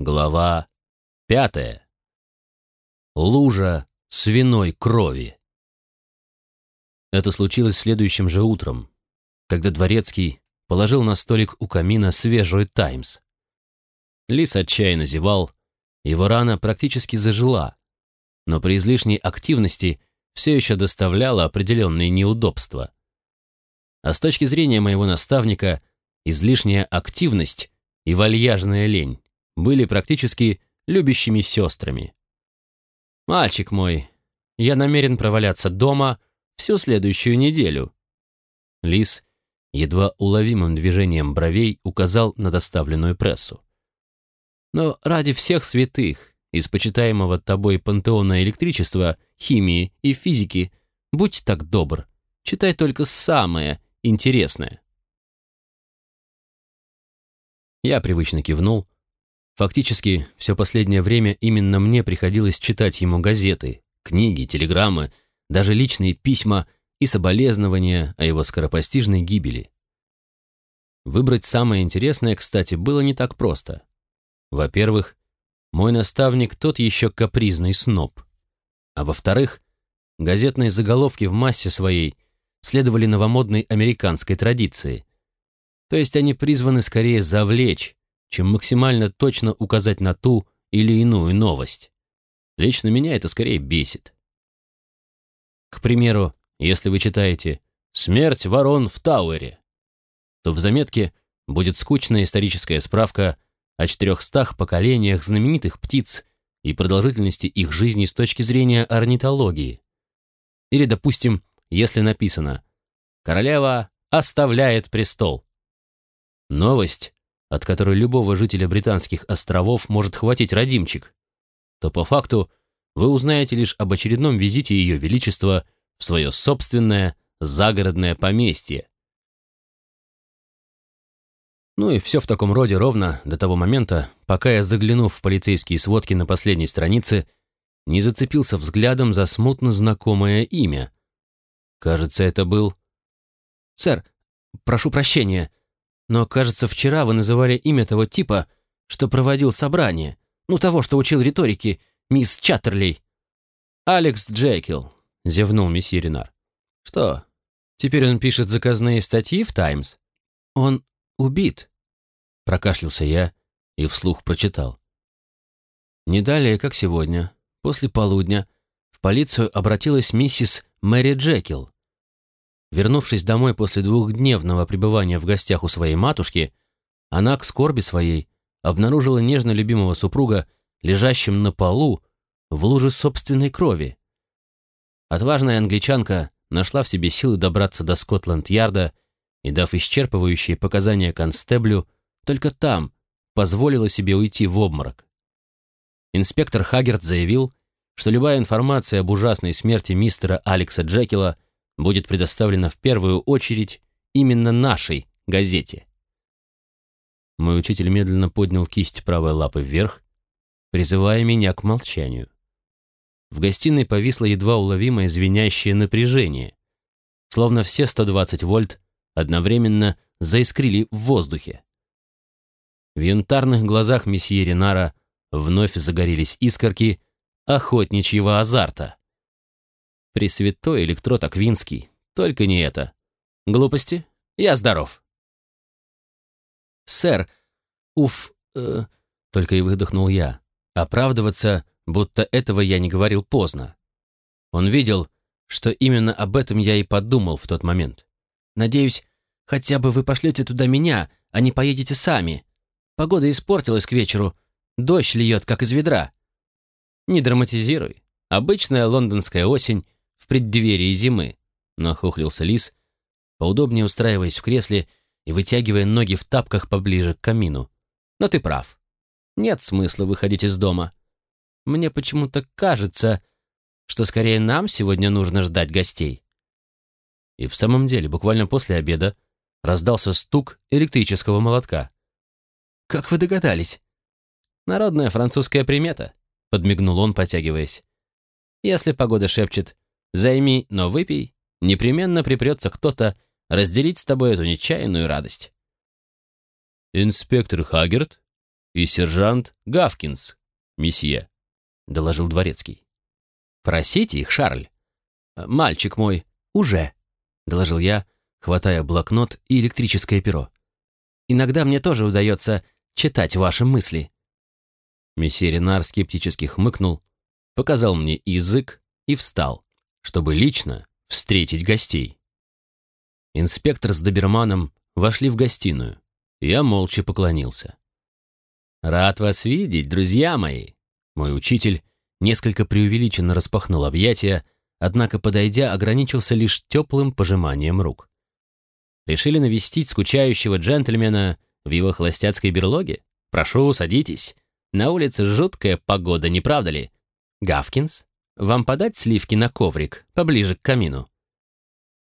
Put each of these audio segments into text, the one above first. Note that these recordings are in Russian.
Глава пятая. Лужа свиной крови. Это случилось следующим же утром, когда Дворецкий положил на столик у камина свежий «Таймс». Лис отчаянно зевал, его рана практически зажила, но при излишней активности все еще доставляла определенные неудобства. А с точки зрения моего наставника, излишняя активность и вальяжная лень были практически любящими сестрами. «Мальчик мой, я намерен проваляться дома всю следующую неделю». Лис едва уловимым движением бровей указал на доставленную прессу. «Но ради всех святых, из почитаемого тобой пантеона электричества, химии и физики, будь так добр, читай только самое интересное». Я привычно кивнул, Фактически, все последнее время именно мне приходилось читать ему газеты, книги, телеграммы, даже личные письма и соболезнования о его скоропостижной гибели. Выбрать самое интересное, кстати, было не так просто. Во-первых, мой наставник тот еще капризный сноб. А во-вторых, газетные заголовки в массе своей следовали новомодной американской традиции. То есть они призваны скорее завлечь, чем максимально точно указать на ту или иную новость. Лично меня это скорее бесит. К примеру, если вы читаете «Смерть ворон в Тауэре», то в заметке будет скучная историческая справка о 400 поколениях знаменитых птиц и продолжительности их жизни с точки зрения орнитологии. Или, допустим, если написано «Королева оставляет престол». Новость от которой любого жителя британских островов может хватить родимчик, то по факту вы узнаете лишь об очередном визите Ее Величества в свое собственное загородное поместье. Ну и все в таком роде ровно до того момента, пока я, заглянув в полицейские сводки на последней странице, не зацепился взглядом за смутно знакомое имя. Кажется, это был... «Сэр, прошу прощения», но, кажется, вчера вы называли имя того типа, что проводил собрание. Ну, того, что учил риторике, мисс Чаттерлей. «Алекс Джекил», — зевнул месье Ренар. «Что, теперь он пишет заказные статьи в «Таймс»?» «Он убит», — прокашлялся я и вслух прочитал. Не далее, как сегодня, после полудня, в полицию обратилась миссис Мэри Джекил, Вернувшись домой после двухдневного пребывания в гостях у своей матушки, она к скорби своей обнаружила нежно любимого супруга, лежащим на полу в луже собственной крови. Отважная англичанка нашла в себе силы добраться до Скотланд-Ярда и, дав исчерпывающие показания констеблю, только там позволила себе уйти в обморок. Инспектор Хаггерт заявил, что любая информация об ужасной смерти мистера Алекса Джекила – будет предоставлена в первую очередь именно нашей газете. Мой учитель медленно поднял кисть правой лапы вверх, призывая меня к молчанию. В гостиной повисло едва уловимое звенящее напряжение, словно все 120 вольт одновременно заискрили в воздухе. В янтарных глазах месье Ренара вновь загорелись искорки охотничьего азарта. Пресвятой электрод Аквинский. Только не это. Глупости? Я здоров. Сэр, уф, э, только и выдохнул я. Оправдываться, будто этого я не говорил поздно. Он видел, что именно об этом я и подумал в тот момент. Надеюсь, хотя бы вы пошлете туда меня, а не поедете сами. Погода испортилась к вечеру. Дождь льет, как из ведра. Не драматизируй. Обычная лондонская осень преддверии зимы, нахохлился лис, поудобнее устраиваясь в кресле и вытягивая ноги в тапках поближе к камину. Но ты прав. Нет смысла выходить из дома. Мне почему-то кажется, что скорее нам сегодня нужно ждать гостей. И в самом деле, буквально после обеда раздался стук электрического молотка. «Как вы догадались?» «Народная французская примета», — подмигнул он, потягиваясь. «Если погода шепчет Займи, но выпей, непременно припрется кто-то разделить с тобой эту нечаянную радость. «Инспектор Хагерт?» и сержант Гавкинс, месье», — доложил дворецкий. «Просите их, Шарль». «Мальчик мой, уже», — доложил я, хватая блокнот и электрическое перо. «Иногда мне тоже удается читать ваши мысли». Месье Ренар скептически хмыкнул, показал мне язык и встал, чтобы лично встретить гостей. Инспектор с доберманом вошли в гостиную. Я молча поклонился. «Рад вас видеть, друзья мои!» Мой учитель несколько преувеличенно распахнул объятия, однако, подойдя, ограничился лишь теплым пожиманием рук. «Решили навестить скучающего джентльмена в его холостяцкой берлоге? Прошу, садитесь. На улице жуткая погода, не правда ли? Гавкинс, вам подать сливки на коврик, поближе к камину?»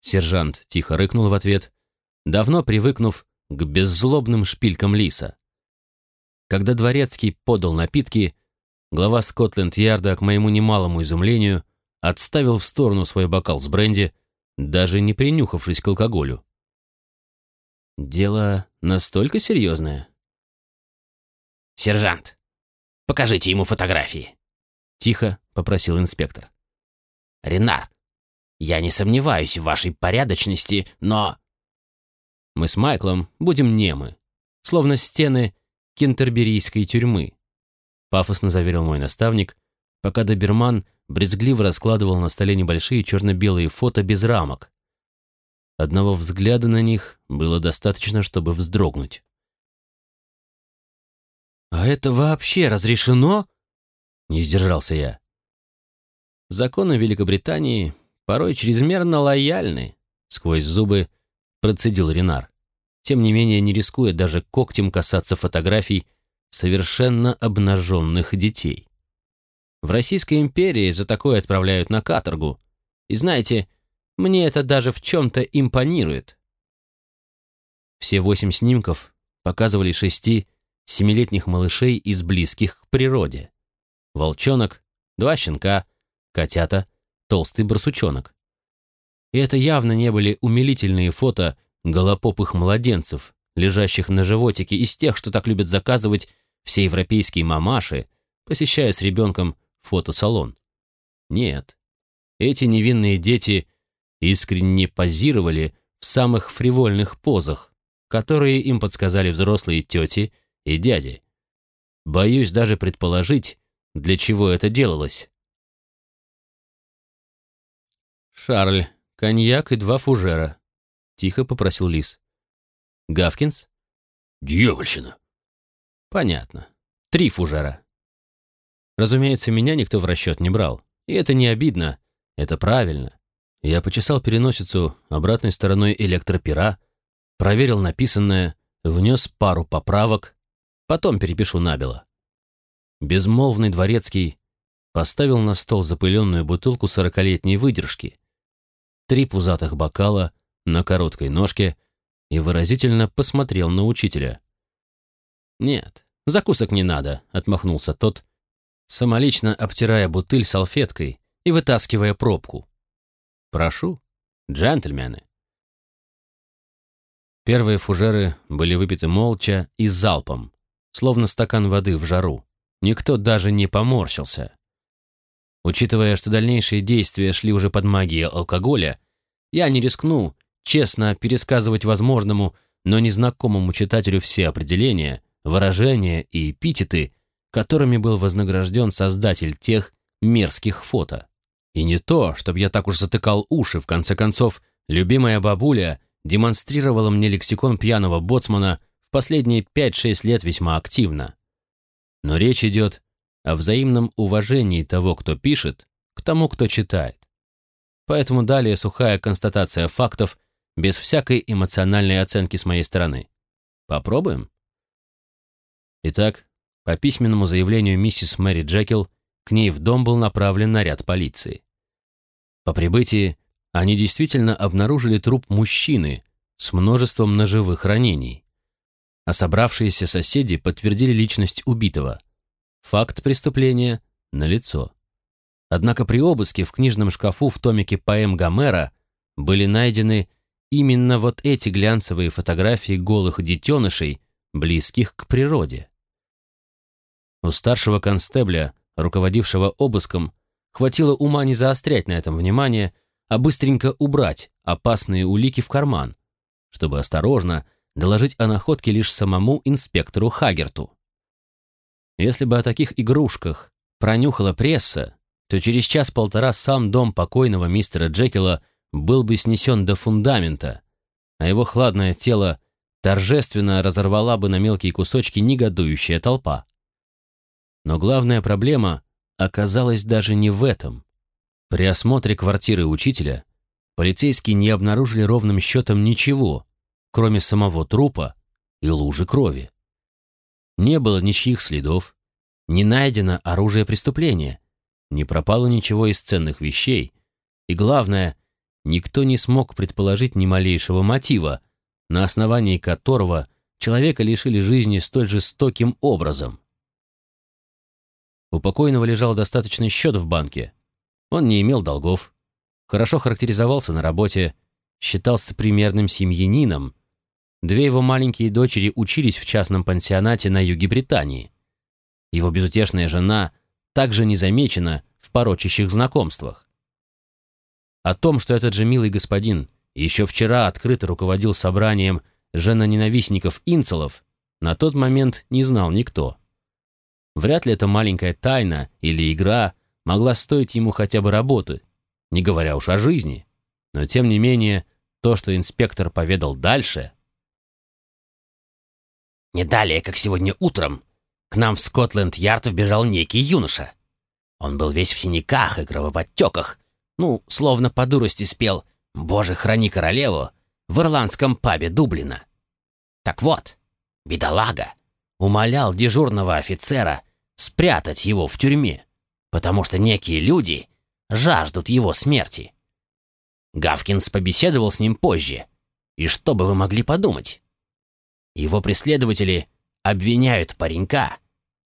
Сержант тихо рыкнул в ответ, давно привыкнув к беззлобным шпилькам лиса. Когда дворецкий подал напитки, глава Скотленд-Ярда, к моему немалому изумлению, отставил в сторону свой бокал с бренди, даже не принюхавшись к алкоголю. «Дело настолько серьезное?» «Сержант, покажите ему фотографии», — тихо попросил инспектор. «Ренар, я не сомневаюсь в вашей порядочности, но...» Мы с Майклом будем немы, словно стены кентерберийской тюрьмы. Пафосно заверил мой наставник, пока доберман брезгливо раскладывал на столе небольшие черно-белые фото без рамок. Одного взгляда на них было достаточно, чтобы вздрогнуть. «А это вообще разрешено?» Не сдержался я. Законы Великобритании порой чрезмерно лояльны, сквозь зубы процедил Ренар, тем не менее не рискуя даже когтем касаться фотографий совершенно обнаженных детей. В Российской империи за такое отправляют на каторгу. И знаете, мне это даже в чем-то импонирует. Все восемь снимков показывали шести семилетних малышей из близких к природе. Волчонок, два щенка, котята толстый барсучонок. И это явно не были умилительные фото голопопых младенцев, лежащих на животике, из тех, что так любят заказывать все европейские мамаши, посещая с ребенком фотосалон. Нет, эти невинные дети искренне позировали в самых фривольных позах, которые им подсказали взрослые тети и дяди. Боюсь даже предположить, для чего это делалось. «Шарль, коньяк и два фужера», — тихо попросил Лис. «Гавкинс?» «Дьявольщина!» «Понятно. Три фужера». Разумеется, меня никто в расчет не брал. И это не обидно, это правильно. Я почесал переносицу обратной стороной электропера, проверил написанное, внес пару поправок, потом перепишу набело. Безмолвный дворецкий поставил на стол запыленную бутылку сорокалетней выдержки, три пузатых бокала на короткой ножке и выразительно посмотрел на учителя. «Нет, закусок не надо», — отмахнулся тот, самолично обтирая бутыль салфеткой и вытаскивая пробку. «Прошу, джентльмены». Первые фужеры были выпиты молча и залпом, словно стакан воды в жару. Никто даже не поморщился. Учитывая, что дальнейшие действия шли уже под магией алкоголя, я не рискну честно пересказывать возможному, но незнакомому читателю все определения, выражения и эпитеты, которыми был вознагражден создатель тех мерзких фото. И не то, чтобы я так уж затыкал уши, в конце концов, любимая бабуля демонстрировала мне лексикон пьяного боцмана в последние 5-6 лет весьма активно. Но речь идет о взаимном уважении того, кто пишет, к тому, кто читает. Поэтому далее сухая констатация фактов без всякой эмоциональной оценки с моей стороны. Попробуем? Итак, по письменному заявлению миссис Мэри Джекил, к ней в дом был направлен наряд полиции. По прибытии они действительно обнаружили труп мужчины с множеством ножевых ранений. А собравшиеся соседи подтвердили личность убитого – Факт преступления налицо. Однако при обыске в книжном шкафу в томике поэм Гомера были найдены именно вот эти глянцевые фотографии голых детенышей, близких к природе. У старшего констебля, руководившего обыском, хватило ума не заострять на этом внимание, а быстренько убрать опасные улики в карман, чтобы осторожно доложить о находке лишь самому инспектору Хагерту. Если бы о таких игрушках пронюхала пресса, то через час-полтора сам дом покойного мистера Джекила был бы снесен до фундамента, а его хладное тело торжественно разорвала бы на мелкие кусочки негодующая толпа. Но главная проблема оказалась даже не в этом. При осмотре квартиры учителя полицейские не обнаружили ровным счетом ничего, кроме самого трупа и лужи крови. Не было ничьих следов, не найдено оружие преступления, не пропало ничего из ценных вещей, и главное, никто не смог предположить ни малейшего мотива, на основании которого человека лишили жизни столь жестоким образом. У покойного лежал достаточный счет в банке. Он не имел долгов, хорошо характеризовался на работе, считался примерным семьянином. Две его маленькие дочери учились в частном пансионате на юге Британии. Его безутешная жена также не замечена в порочащих знакомствах. О том, что этот же милый господин еще вчера открыто руководил собранием женоненавистников инцелов, на тот момент не знал никто. Вряд ли эта маленькая тайна или игра могла стоить ему хотя бы работы, не говоря уж о жизни. Но тем не менее, то, что инспектор поведал дальше... Не далее, как сегодня утром, к нам в Скотленд-Ярд вбежал некий юноша. Он был весь в синяках и кровоподтеках, ну, словно по дурости спел «Боже, храни королеву» в ирландском пабе Дублина. Так вот, бедолага умолял дежурного офицера спрятать его в тюрьме, потому что некие люди жаждут его смерти. Гавкинс побеседовал с ним позже, и что бы вы могли подумать? Его преследователи обвиняют паренька,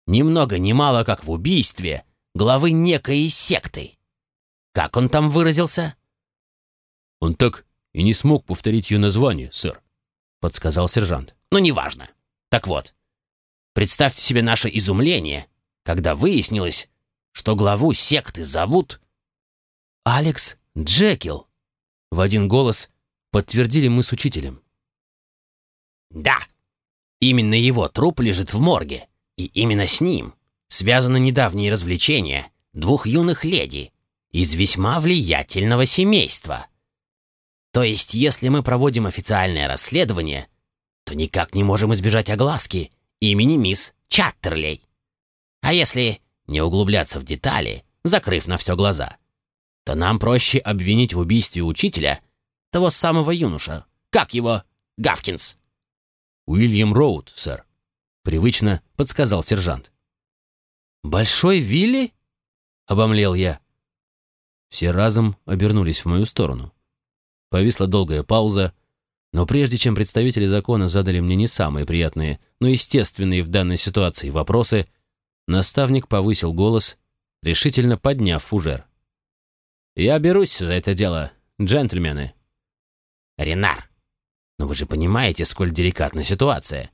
ни много ни мало как в убийстве главы некой секты. Как он там выразился? Он так и не смог повторить ее название, сэр, подсказал сержант. Ну, неважно. Так вот, представьте себе наше изумление, когда выяснилось, что главу секты зовут Алекс Джекил. В один голос подтвердили мы с учителем. Да, именно его труп лежит в морге, и именно с ним связано недавнее развлечение двух юных леди из весьма влиятельного семейства. То есть, если мы проводим официальное расследование, то никак не можем избежать огласки имени мисс Чаттерлей. А если не углубляться в детали, закрыв на все глаза, то нам проще обвинить в убийстве учителя того самого юноша. Как его? Гавкинс. Уильям Роуд, сэр. Привычно подсказал сержант. «Большой Вилли?» — обомлел я. Все разом обернулись в мою сторону. Повисла долгая пауза, но прежде чем представители закона задали мне не самые приятные, но естественные в данной ситуации вопросы, наставник повысил голос, решительно подняв фужер. «Я берусь за это дело, джентльмены». «Ренар, но вы же понимаете, сколь деликатна ситуация.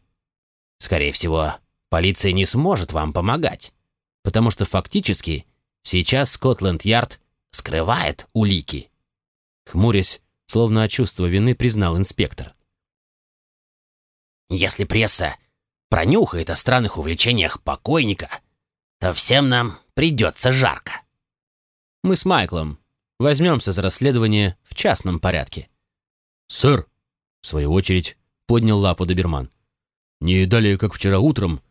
Скорее всего, полиция не сможет вам помогать, потому что фактически сейчас Скотленд-Ярд скрывает улики». Хмурясь, словно от чувства вины признал инспектор. «Если пресса пронюхает о странных увлечениях покойника, то всем нам придется жарко». «Мы с Майклом возьмемся за расследование в частном порядке». «Сэр», — в свою очередь, поднял лапу доберман. «Не далее, как вчера утром,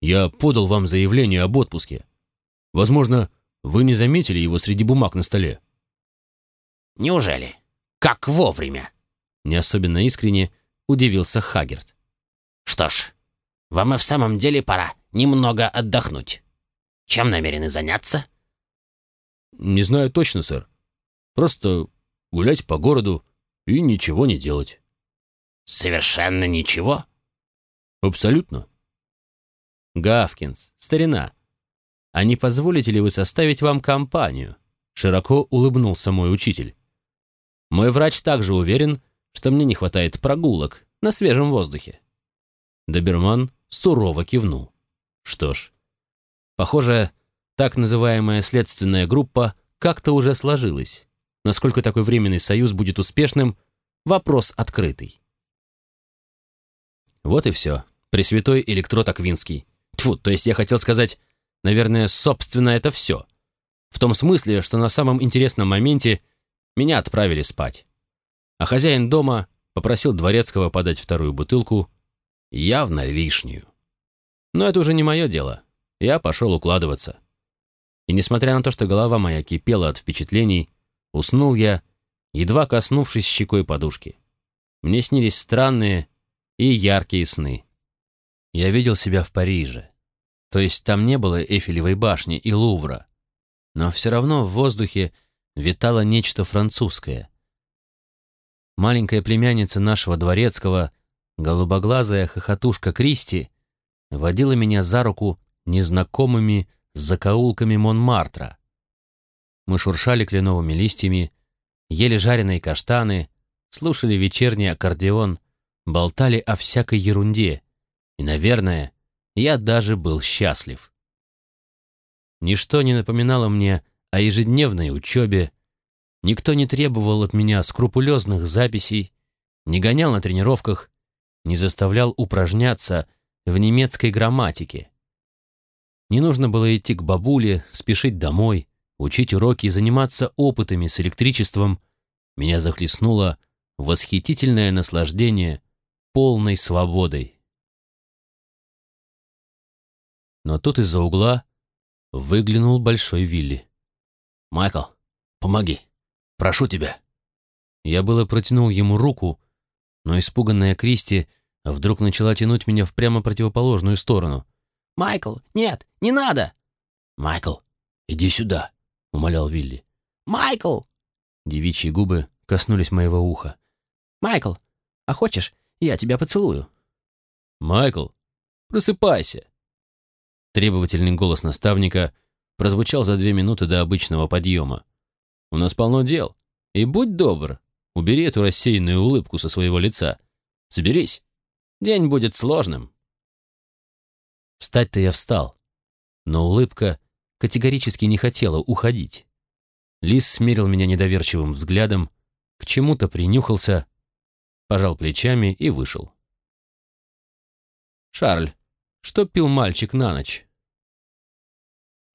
я подал вам заявление об отпуске. Возможно, вы не заметили его среди бумаг на столе». «Неужели?» Как вовремя!» Не особенно искренне удивился Хагерт. «Что ж, вам и в самом деле пора немного отдохнуть. Чем намерены заняться?» «Не знаю точно, сэр. Просто гулять по городу и ничего не делать». «Совершенно ничего?» «Абсолютно». «Гавкинс, старина, а не позволите ли вы составить вам компанию?» Широко улыбнулся мой учитель. Мой врач также уверен, что мне не хватает прогулок на свежем воздухе. Доберман сурово кивнул. Что ж, Похоже, так называемая следственная группа как-то уже сложилась. Насколько такой временный союз будет успешным, вопрос открытый. Вот и все. Пресвятой электрод Аквинский. Тьфу, то есть я хотел сказать, наверное, собственно, это все. В том смысле, что на самом интересном моменте меня отправили спать. А хозяин дома попросил Дворецкого подать вторую бутылку, явно лишнюю. Но это уже не мое дело. Я пошел укладываться. И несмотря на то, что голова моя кипела от впечатлений, уснул я, едва коснувшись щекой подушки. Мне снились странные и яркие сны. Я видел себя в Париже. То есть там не было Эйфелевой башни и Лувра. Но все равно в воздухе витало нечто французское. Маленькая племянница нашего дворецкого, голубоглазая хохотушка Кристи, водила меня за руку незнакомыми закоулками Монмартра. Мы шуршали кленовыми листьями, ели жареные каштаны, слушали вечерний аккордеон, болтали о всякой ерунде, и, наверное, я даже был счастлив. Ничто не напоминало мне о ежедневной учебе, никто не требовал от меня скрупулезных записей, не гонял на тренировках, не заставлял упражняться в немецкой грамматике. Не нужно было идти к бабуле, спешить домой, учить уроки и заниматься опытами с электричеством. Меня захлестнуло восхитительное наслаждение полной свободой. Но тут из-за угла выглянул большой Вилли. «Майкл, помоги! Прошу тебя!» Я было протянул ему руку, но испуганная Кристи вдруг начала тянуть меня в прямо противоположную сторону. «Майкл, нет, не надо!» «Майкл, иди сюда!» — умолял Вилли. «Майкл!» Девичьи губы коснулись моего уха. «Майкл, а хочешь, я тебя поцелую?» «Майкл, просыпайся!» Требовательный голос наставника прозвучал за две минуты до обычного подъема. «У нас полно дел. И будь добр, убери эту рассеянную улыбку со своего лица. Соберись. День будет сложным». Встать-то я встал, но улыбка категорически не хотела уходить. Лис смерил меня недоверчивым взглядом, к чему-то принюхался, пожал плечами и вышел. «Шарль, что пил мальчик на ночь?»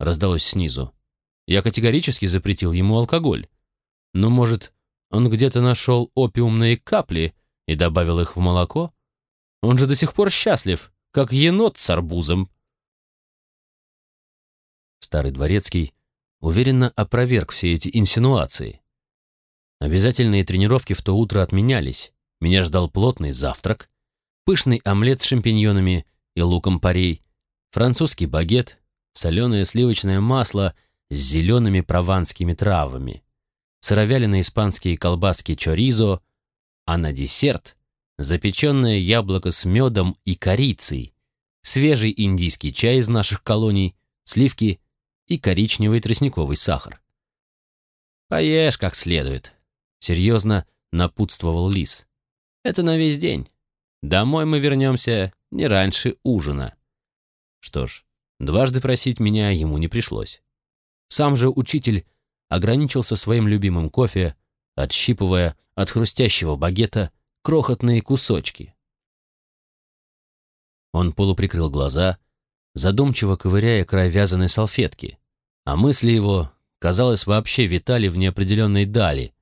раздалось снизу. Я категорически запретил ему алкоголь. Но, может, он где-то нашел опиумные капли и добавил их в молоко? Он же до сих пор счастлив, как енот с арбузом. Старый дворецкий уверенно опроверг все эти инсинуации. Обязательные тренировки в то утро отменялись. Меня ждал плотный завтрак, пышный омлет с шампиньонами и луком парей, французский багет соленое сливочное масло с зелеными прованскими травами, сыровяленые испанские колбаски чоризо, а на десерт запеченное яблоко с медом и корицей, свежий индийский чай из наших колоний, сливки и коричневый тростниковый сахар. «Поешь как следует», — серьезно напутствовал Лис. «Это на весь день. Домой мы вернемся не раньше ужина». Что ж, Дважды просить меня ему не пришлось. Сам же учитель ограничился своим любимым кофе, отщипывая от хрустящего багета крохотные кусочки. Он полуприкрыл глаза, задумчиво ковыряя край вязаной салфетки, а мысли его, казалось, вообще витали в неопределенной дали,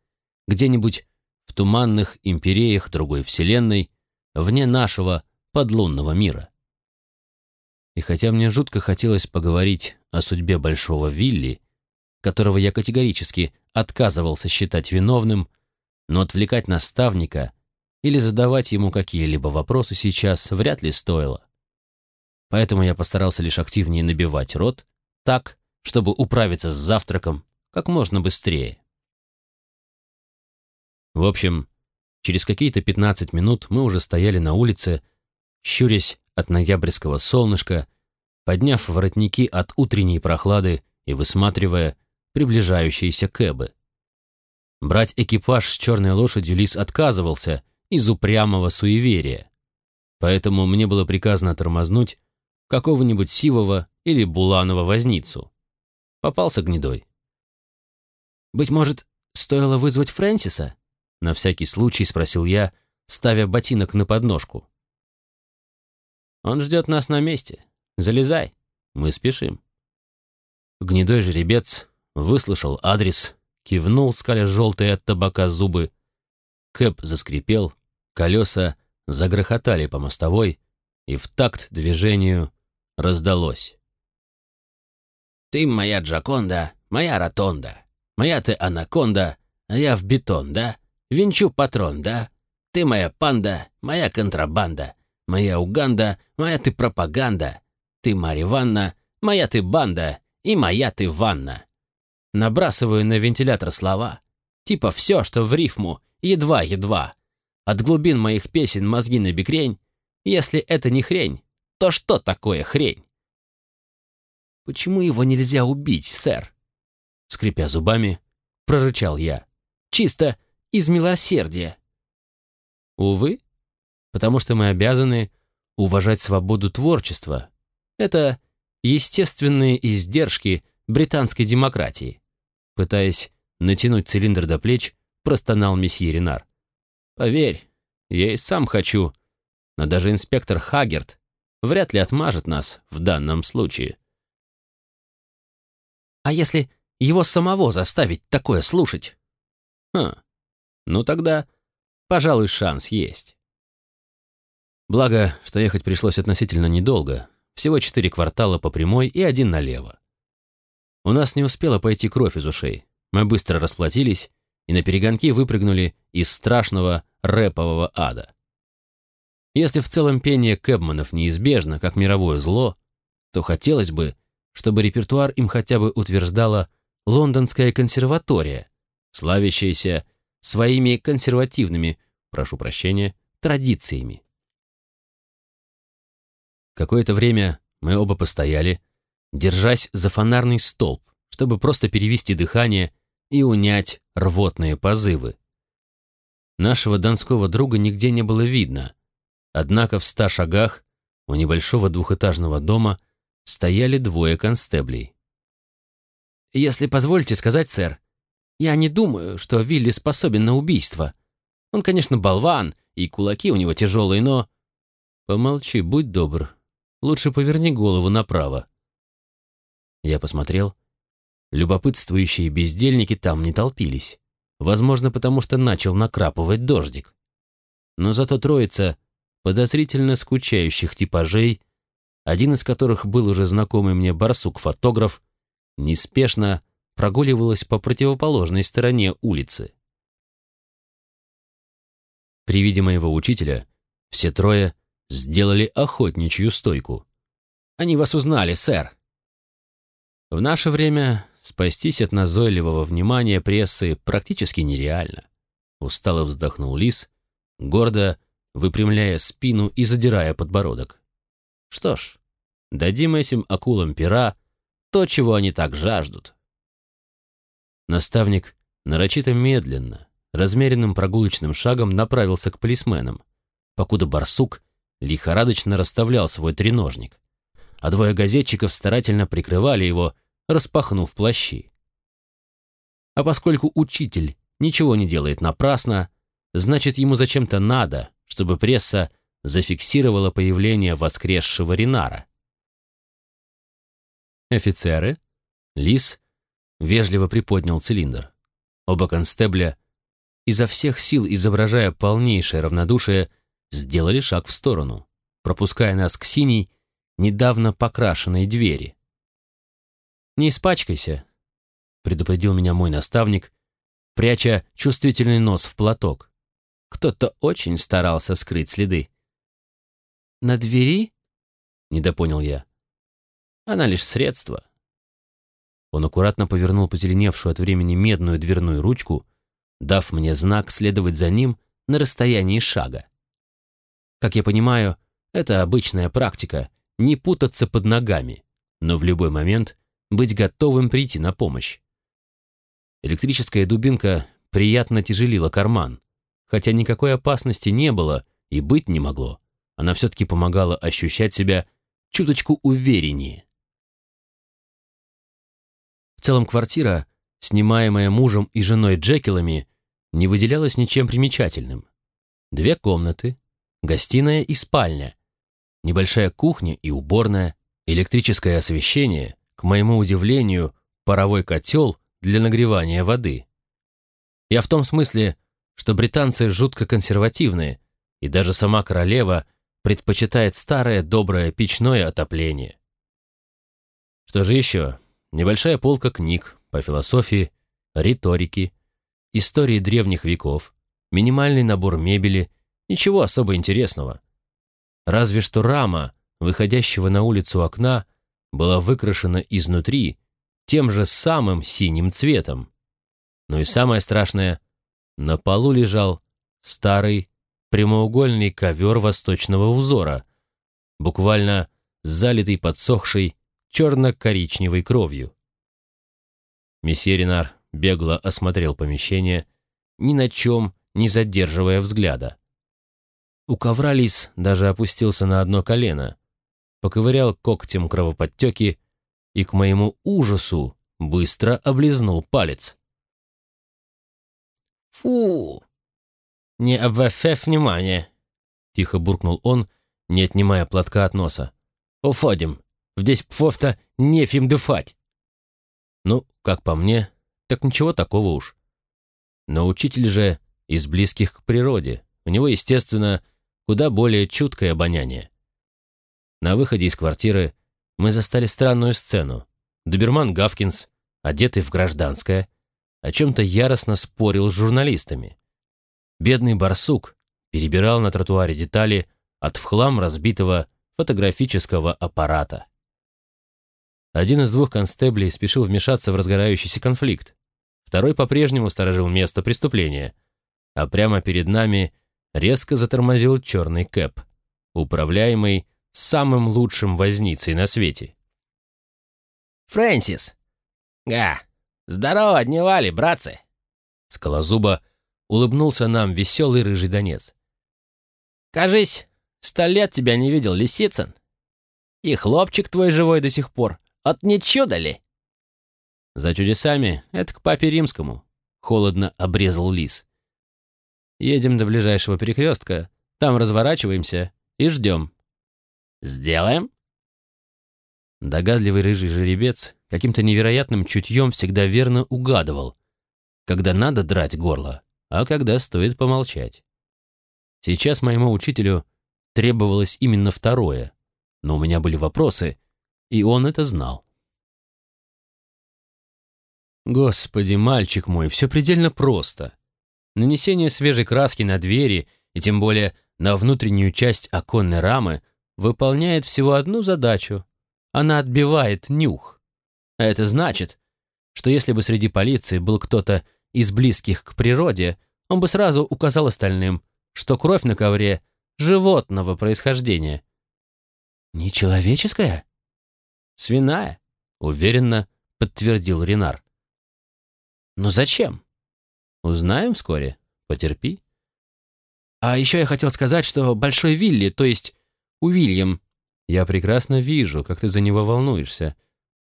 где-нибудь в туманных империях другой вселенной, вне нашего подлунного мира. И хотя мне жутко хотелось поговорить о судьбе Большого Вилли, которого я категорически отказывался считать виновным, но отвлекать наставника или задавать ему какие-либо вопросы сейчас вряд ли стоило. Поэтому я постарался лишь активнее набивать рот так, чтобы управиться с завтраком как можно быстрее. В общем, через какие-то 15 минут мы уже стояли на улице, щурясь от ноябрьского солнышка, подняв воротники от утренней прохлады и высматривая приближающиеся кэбы. Брать экипаж с черной лошадью Лис отказывался из упрямого суеверия, поэтому мне было приказано тормознуть какого-нибудь сивого или Буланова-возницу. Попался гнедой. «Быть может, стоило вызвать Фрэнсиса?» На всякий случай спросил я, ставя ботинок на подножку. «Он ждет нас на месте. Залезай, мы спешим». Гнедой жеребец выслушал адрес, кивнул, скаля желтые от табака зубы. Кэп заскрипел, колеса загрохотали по мостовой, и в такт движению раздалось. «Ты моя Джаконда, моя Ротонда, моя ты анаконда, а я в бетон, да? Винчу патрон, да? Ты моя панда, моя контрабанда, моя Уганда, моя ты пропаганда, ты Марья Ванна, моя ты банда и моя ты ванна». Набрасываю на вентилятор слова, типа все, что в рифму, едва-едва. От глубин моих песен мозги на бекрень. Если это не хрень, то что такое хрень? «Почему его нельзя убить, сэр?» Скрипя зубами, прорычал я. «Чисто из милосердия». Увы, потому что мы обязаны уважать свободу творчества. Это естественные издержки британской демократии. Пытаясь натянуть цилиндр до плеч, простонал месье Ренар. Поверь, я и сам хочу, но даже инспектор Хагерт вряд ли отмажет нас в данном случае. А если его самого заставить такое слушать? Хм, ну тогда Пожалуй, шанс есть. Благо, что ехать пришлось относительно недолго, всего четыре квартала по прямой и один налево. У нас не успела пойти кровь из ушей. Мы быстро расплатились и на перегонки выпрыгнули из страшного рэпового ада. Если в целом пение кэбманов неизбежно, как мировое зло, то хотелось бы, чтобы репертуар им хотя бы утверждала Лондонская консерватория, славящаяся своими консервативными, прошу прощения, традициями. Какое-то время мы оба постояли, держась за фонарный столб, чтобы просто перевести дыхание и унять рвотные позывы. Нашего донского друга нигде не было видно, однако в ста шагах у небольшого двухэтажного дома стояли двое констеблей. «Если позволите сказать, сэр, я не думаю, что Вилли способен на убийство. Он, конечно, болван, и кулаки у него тяжелые, но... Помолчи, будь добр. Лучше поверни голову направо. Я посмотрел. Любопытствующие бездельники там не толпились. Возможно, потому что начал накрапывать дождик. Но зато троица подозрительно скучающих типажей, один из которых был уже знакомый мне барсук-фотограф, неспешно прогуливалась по противоположной стороне улицы. При виде моего учителя все трое сделали охотничью стойку. «Они вас узнали, сэр!» В наше время спастись от назойливого внимания прессы практически нереально. Устало вздохнул Лис, гордо выпрямляя спину и задирая подбородок. Что ж, дадим этим акулам пера то, чего они так жаждут. Наставник нарочито медленно, размеренным прогулочным шагом направился к полисменам, покуда барсук лихорадочно расставлял свой треножник, а двое газетчиков старательно прикрывали его, распахнув плащи. А поскольку учитель ничего не делает напрасно, значит, ему зачем-то надо, чтобы пресса зафиксировала появление воскресшего Ринара. Офицеры, Лис вежливо приподнял цилиндр. Оба констебля, изо всех сил изображая полнейшее равнодушие, сделали шаг в сторону, пропуская нас к синей, недавно покрашенной двери. «Не испачкайся», — предупредил меня мой наставник, пряча чувствительный нос в платок. Кто-то очень старался скрыть следы. «На двери?» — недопонял я. «Она лишь средство. Он аккуратно повернул позеленевшую от времени медную дверную ручку, дав мне знак следовать за ним на расстоянии шага. Как я понимаю, это обычная практика — не путаться под ногами, но в любой момент быть готовым прийти на помощь. Электрическая дубинка приятно тяжелила карман. Хотя никакой опасности не было и быть не могло, она все-таки помогала ощущать себя чуточку увереннее. В целом квартира, снимаемая мужем и женой Джекилами, не выделялась ничем примечательным. Две комнаты, гостиная и спальня, небольшая кухня и уборная, электрическое освещение, к моему удивлению, паровой котел для нагревания воды. Я в том смысле, что британцы жутко консервативные, и даже сама королева предпочитает старое доброе печное отопление. Что же еще? Небольшая полка книг по философии, риторике, истории древних веков, минимальный набор мебели, ничего особо интересного. Разве что рама, выходящего на улицу окна, была выкрашена изнутри тем же самым синим цветом. Но и самое страшное, на полу лежал старый прямоугольный ковер восточного узора, буквально залитый подсохшей черно-коричневой кровью. Месье Ренар бегло осмотрел помещение, ни на чем не задерживая взгляда. У ковра лис даже опустился на одно колено, поковырял когтем кровоподтеки и, к моему ужасу, быстро облизнул палец. «Фу! Не обвефев внимание!» — тихо буркнул он, не отнимая платка от носа. «Уходим. Здесь пфофта нефим дыфать!» Ну, как по мне, так ничего такого уж. Но учитель же из близких к природе. У него, естественно, куда более чуткое обоняние. На выходе из квартиры мы застали странную сцену. Доберман Гавкинс, одетый в гражданское, о чем-то яростно спорил с журналистами. Бедный барсук перебирал на тротуаре детали от в хлам разбитого фотографического аппарата. Один из двух констеблей спешил вмешаться в разгорающийся конфликт. Второй по-прежнему сторожил место преступления, а прямо перед нами резко затормозил черный кэп, управляемый самым лучшим возницей на свете. «Фрэнсис!» «Га! Здорово, дневали, братцы!» Скалозуба улыбнулся нам веселый рыжий донец. «Кажись, сто лет тебя не видел, Лисицын. И хлопчик твой живой до сих пор. От не чудо ли?» «За чудесами это к папе римскому», — холодно обрезал лис. «Едем до ближайшего перекрестка, там разворачиваемся и ждем». «Сделаем?» Догадливый рыжий жеребец каким-то невероятным чутьем всегда верно угадывал, когда надо драть горло, а когда стоит помолчать. Сейчас моему учителю требовалось именно второе, но у меня были вопросы, и он это знал. Господи, мальчик мой, все предельно просто. Нанесение свежей краски на двери и тем более на внутреннюю часть оконной рамы выполняет всего одну задачу. Она отбивает нюх. А это значит, что если бы среди полиции был кто-то из близких к природе, он бы сразу указал остальным, что кровь на ковре животного происхождения. «Нечеловеческая?» «Свиная», — уверенно подтвердил Ренар. «Но зачем?» «Узнаем вскоре. Потерпи». «А еще я хотел сказать, что Большой Вилли, то есть Уильям...» «Я прекрасно вижу, как ты за него волнуешься.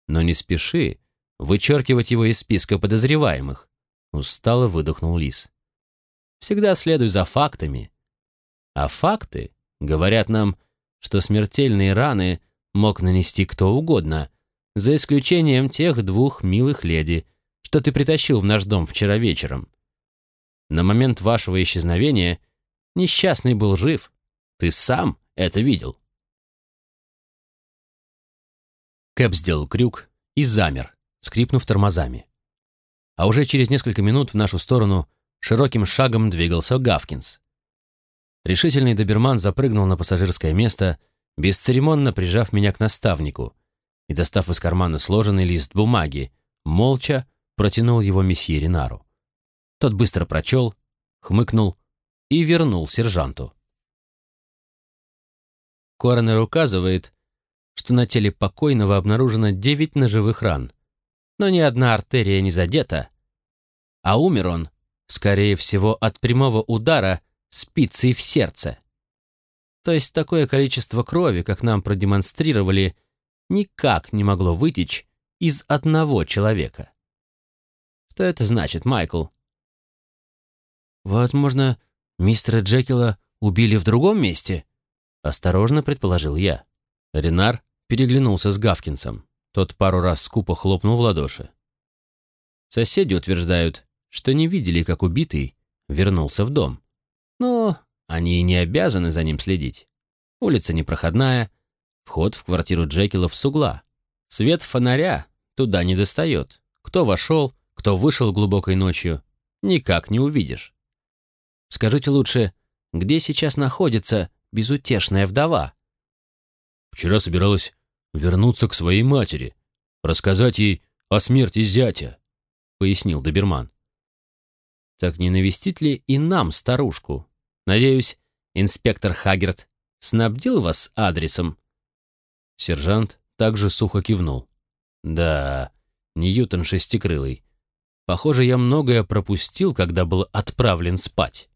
Но не спеши вычеркивать его из списка подозреваемых», — устало выдохнул Лис. «Всегда следуй за фактами. А факты говорят нам, что смертельные раны мог нанести кто угодно, за исключением тех двух милых леди, что ты притащил в наш дом вчера вечером. На момент вашего исчезновения несчастный был жив. Ты сам это видел. Кэп сделал крюк и замер, скрипнув тормозами. А уже через несколько минут в нашу сторону широким шагом двигался Гавкинс. Решительный доберман запрыгнул на пассажирское место бесцеремонно прижав меня к наставнику и, достав из кармана сложенный лист бумаги, молча протянул его месье Ренару. Тот быстро прочел, хмыкнул и вернул сержанту. Коронер указывает, что на теле покойного обнаружено девять ножевых ран, но ни одна артерия не задета, а умер он, скорее всего, от прямого удара спицей в сердце. То есть такое количество крови, как нам продемонстрировали, никак не могло вытечь из одного человека. Что это значит, Майкл? Возможно, мистера Джекила убили в другом месте? Осторожно предположил я. Ренар переглянулся с Гавкинсом. Тот пару раз скупо хлопнул в ладоши. Соседи утверждают, что не видели, как убитый вернулся в дом. Но они и не обязаны за ним следить. Улица непроходная, вход в квартиру Джекилов с угла. Свет фонаря туда не достает. Кто вошел, кто вышел глубокой ночью, никак не увидишь. Скажите лучше, где сейчас находится безутешная вдова? Вчера собиралась вернуться к своей матери, рассказать ей о смерти зятя, пояснил доберман. Так не навестить ли и нам старушку? Надеюсь, инспектор Хагерт снабдил вас адресом?» Сержант также сухо кивнул. «Да, Ньютон шестикрылый. Похоже, я многое пропустил, когда был отправлен спать».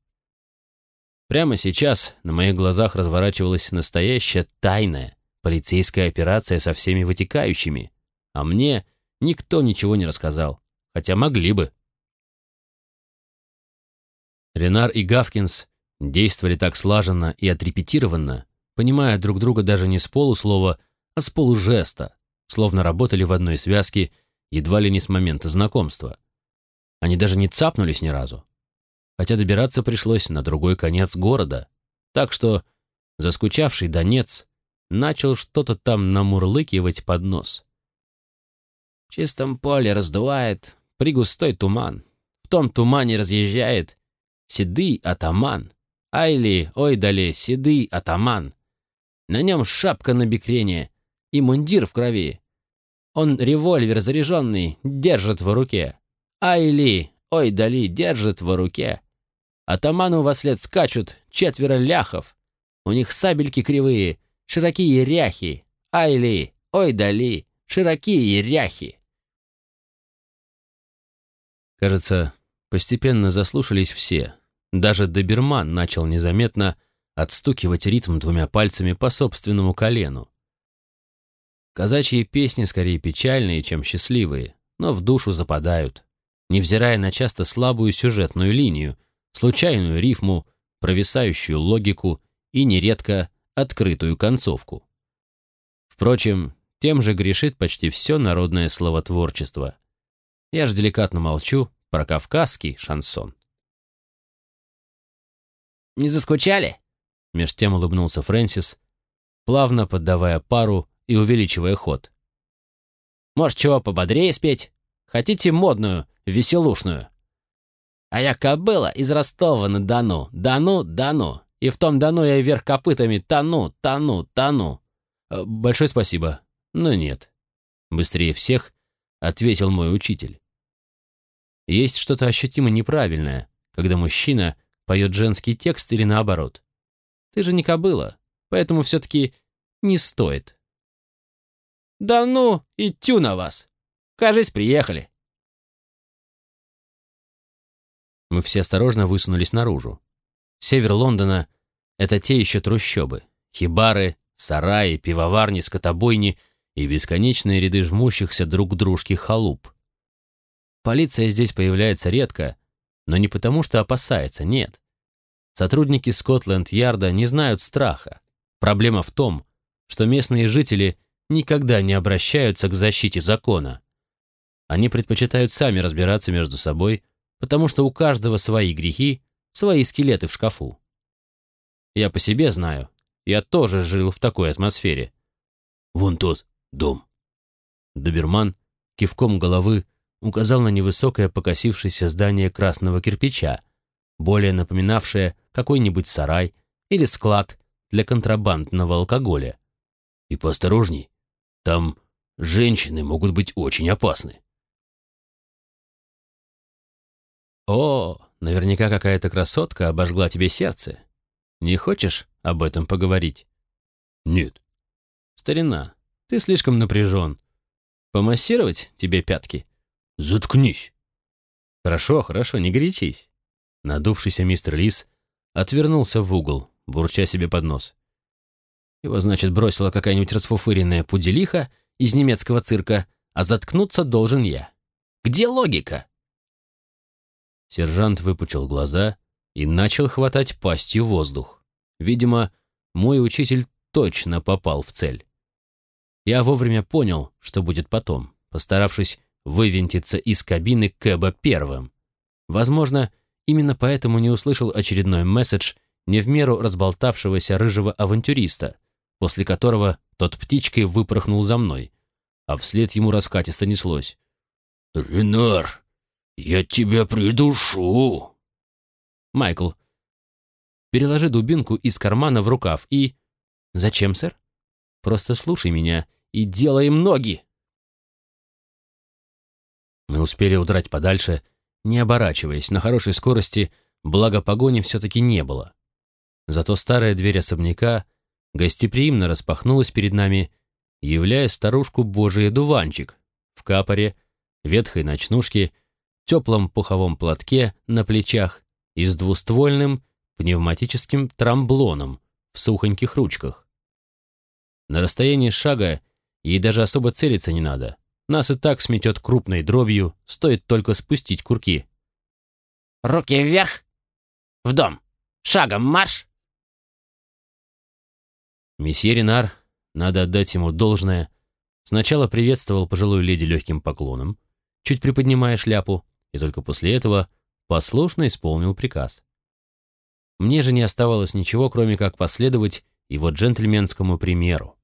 Прямо сейчас на моих глазах разворачивалась настоящая тайная полицейская операция со всеми вытекающими, а мне никто ничего не рассказал, хотя могли бы. Ренар и Гавкинс действовали так слаженно и отрепетированно, понимая друг друга даже не с полуслова, а с полужеста, словно работали в одной связке едва ли не с момента знакомства. Они даже не цапнулись ни разу, хотя добираться пришлось на другой конец города, так что заскучавший Донец начал что-то там намурлыкивать под нос. В чистом поле раздувает пригустой туман. В том тумане разъезжает седый атаман. Айли, ой дали, седый атаман. На нем шапка на бекрене и мундир в крови. Он револьвер заряженный держит в руке. Айли, ой дали, держит в руке. Атаману во след скачут четверо ляхов. У них сабельки кривые, широкие ряхи. Айли, ой дали, широкие ряхи. Кажется, постепенно заслушались все, даже доберман начал незаметно отстукивать ритм двумя пальцами по собственному колену. Казачьи песни скорее печальные, чем счастливые, но в душу западают, невзирая на часто слабую сюжетную линию, случайную рифму, провисающую логику и нередко открытую концовку. Впрочем, тем же грешит почти все народное словотворчество. Я ж деликатно молчу про кавказский шансон. Не заскучали?» Меж тем улыбнулся Фрэнсис, плавно поддавая пару и увеличивая ход. «Может, чего пободрее спеть? Хотите модную, веселушную?» «А я кобыла из Ростова-на-Дону, Дону-Дону, и в том Дону я вверх копытами тону, тону, тону». «Э, «Большое спасибо, но нет». Быстрее всех ответил мой учитель. Есть что-то ощутимо неправильное, когда мужчина — поет женский текст или наоборот. Ты же не кобыла, поэтому все-таки не стоит. «Да ну, и тю на вас! Кажись, приехали!» Мы все осторожно высунулись наружу. Север Лондона — это те еще трущобы. Хибары, сараи, пивоварни, скотобойни и бесконечные ряды жмущихся друг к дружке халуп. Полиция здесь появляется редко, но не потому, что опасается, нет. Сотрудники Скотленд-Ярда не знают страха. Проблема в том, что местные жители никогда не обращаются к защите закона. Они предпочитают сами разбираться между собой, потому что у каждого свои грехи, свои скелеты в шкафу. Я по себе знаю, я тоже жил в такой атмосфере. «Вон тот дом». Доберман кивком головы указал на невысокое покосившееся здание красного кирпича, более напоминавшее какой-нибудь сарай или склад для контрабандного алкоголя. И поосторожней, там женщины могут быть очень опасны. О, наверняка какая-то красотка обожгла тебе сердце. Не хочешь об этом поговорить? Нет. Старина, ты слишком напряжен. Помассировать тебе пятки? Заткнись. Хорошо, хорошо, не горячись. Надувшийся мистер Лис отвернулся в угол, бурча себе под нос. Его, значит, бросила какая-нибудь расфуфыренная пуделиха из немецкого цирка, а заткнуться должен я. Где логика?» Сержант выпучил глаза и начал хватать пастью воздух. Видимо, мой учитель точно попал в цель. Я вовремя понял, что будет потом, постаравшись вывинтиться из кабины Кэба первым. Возможно, именно поэтому не услышал очередной месседж не в меру разболтавшегося рыжего авантюриста, после которого тот птичкой выпорхнул за мной, а вслед ему раскатисто неслось. «Ренар, я тебя придушу!» «Майкл, переложи дубинку из кармана в рукав и...» «Зачем, сэр?» «Просто слушай меня и делаем ноги!» Мы успели удрать подальше, не оборачиваясь, на хорошей скорости, благо погони все-таки не было. Зато старая дверь особняка гостеприимно распахнулась перед нами, являя старушку Божий дуванчик в капоре, ветхой ночнушке, теплом пуховом платке на плечах и с двуствольным пневматическим трамблоном в сухоньких ручках. На расстоянии шага ей даже особо целиться не надо. Нас и так сметет крупной дробью, стоит только спустить курки. «Руки вверх! В дом! Шагом марш!» Месье Ренар, надо отдать ему должное, сначала приветствовал пожилую леди легким поклоном, чуть приподнимая шляпу, и только после этого послушно исполнил приказ. Мне же не оставалось ничего, кроме как последовать его джентльменскому примеру.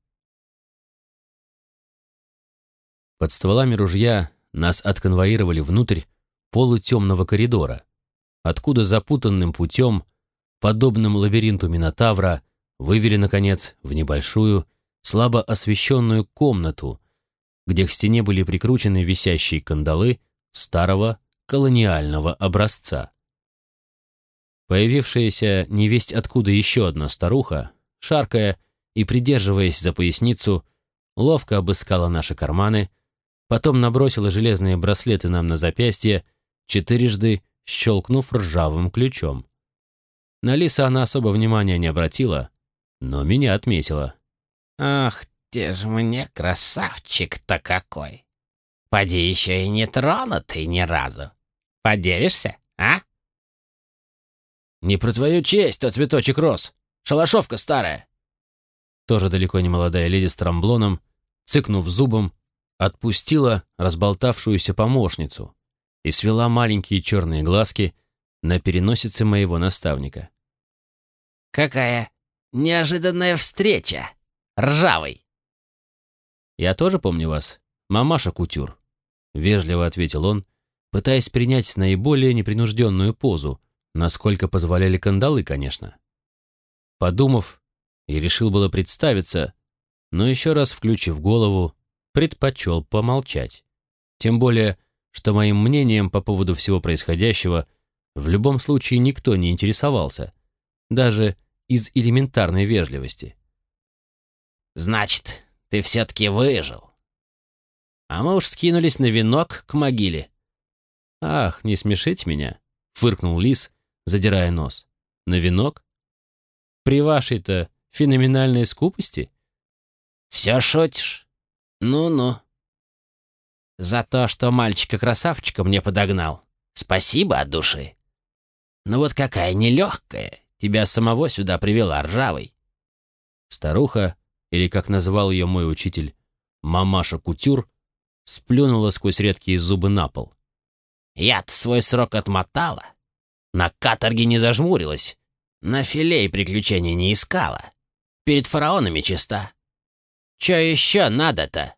Под стволами ружья нас отконвоировали внутрь полутемного коридора, откуда запутанным путем, подобным лабиринту Минотавра, вывели, наконец, в небольшую, слабо освещенную комнату, где к стене были прикручены висящие кандалы старого колониального образца. Появившаяся невесть откуда еще одна старуха, шаркая и придерживаясь за поясницу, ловко обыскала наши карманы, потом набросила железные браслеты нам на запястье, четырежды щелкнув ржавым ключом. На Лиса она особо внимания не обратила, но меня отметила. «Ах ты ж мне красавчик-то какой! Поди еще и не тронутый ни разу. Поделишься, а?» «Не про твою честь, то цветочек рос. Шалашовка старая!» Тоже далеко не молодая леди с трамблоном, цыкнув зубом, отпустила разболтавшуюся помощницу и свела маленькие черные глазки на переносице моего наставника. «Какая неожиданная встреча, ржавый!» «Я тоже помню вас, мамаша Кутюр», — вежливо ответил он, пытаясь принять наиболее непринужденную позу, насколько позволяли кандалы, конечно. Подумав, и решил было представиться, но еще раз включив голову, предпочел помолчать. Тем более, что моим мнением по поводу всего происходящего в любом случае никто не интересовался, даже из элементарной вежливости. «Значит, ты все-таки выжил?» А мы уж скинулись на венок к могиле. «Ах, не смешите меня!» — фыркнул лис, задирая нос. «На венок? При вашей-то феноменальной скупости?» «Все шутишь? Ну-ну. За то, что мальчика-красавчика мне подогнал. Спасибо от души. Но вот какая нелегкая тебя самого сюда привела, ржавый». Старуха, или как назвал ее мой учитель, мамаша Кутюр, сплюнула сквозь редкие зубы на пол. «Я-то свой срок отмотала. На каторге не зажмурилась. На филей приключений не искала. Перед фараонами чиста. Че еще надо-то?»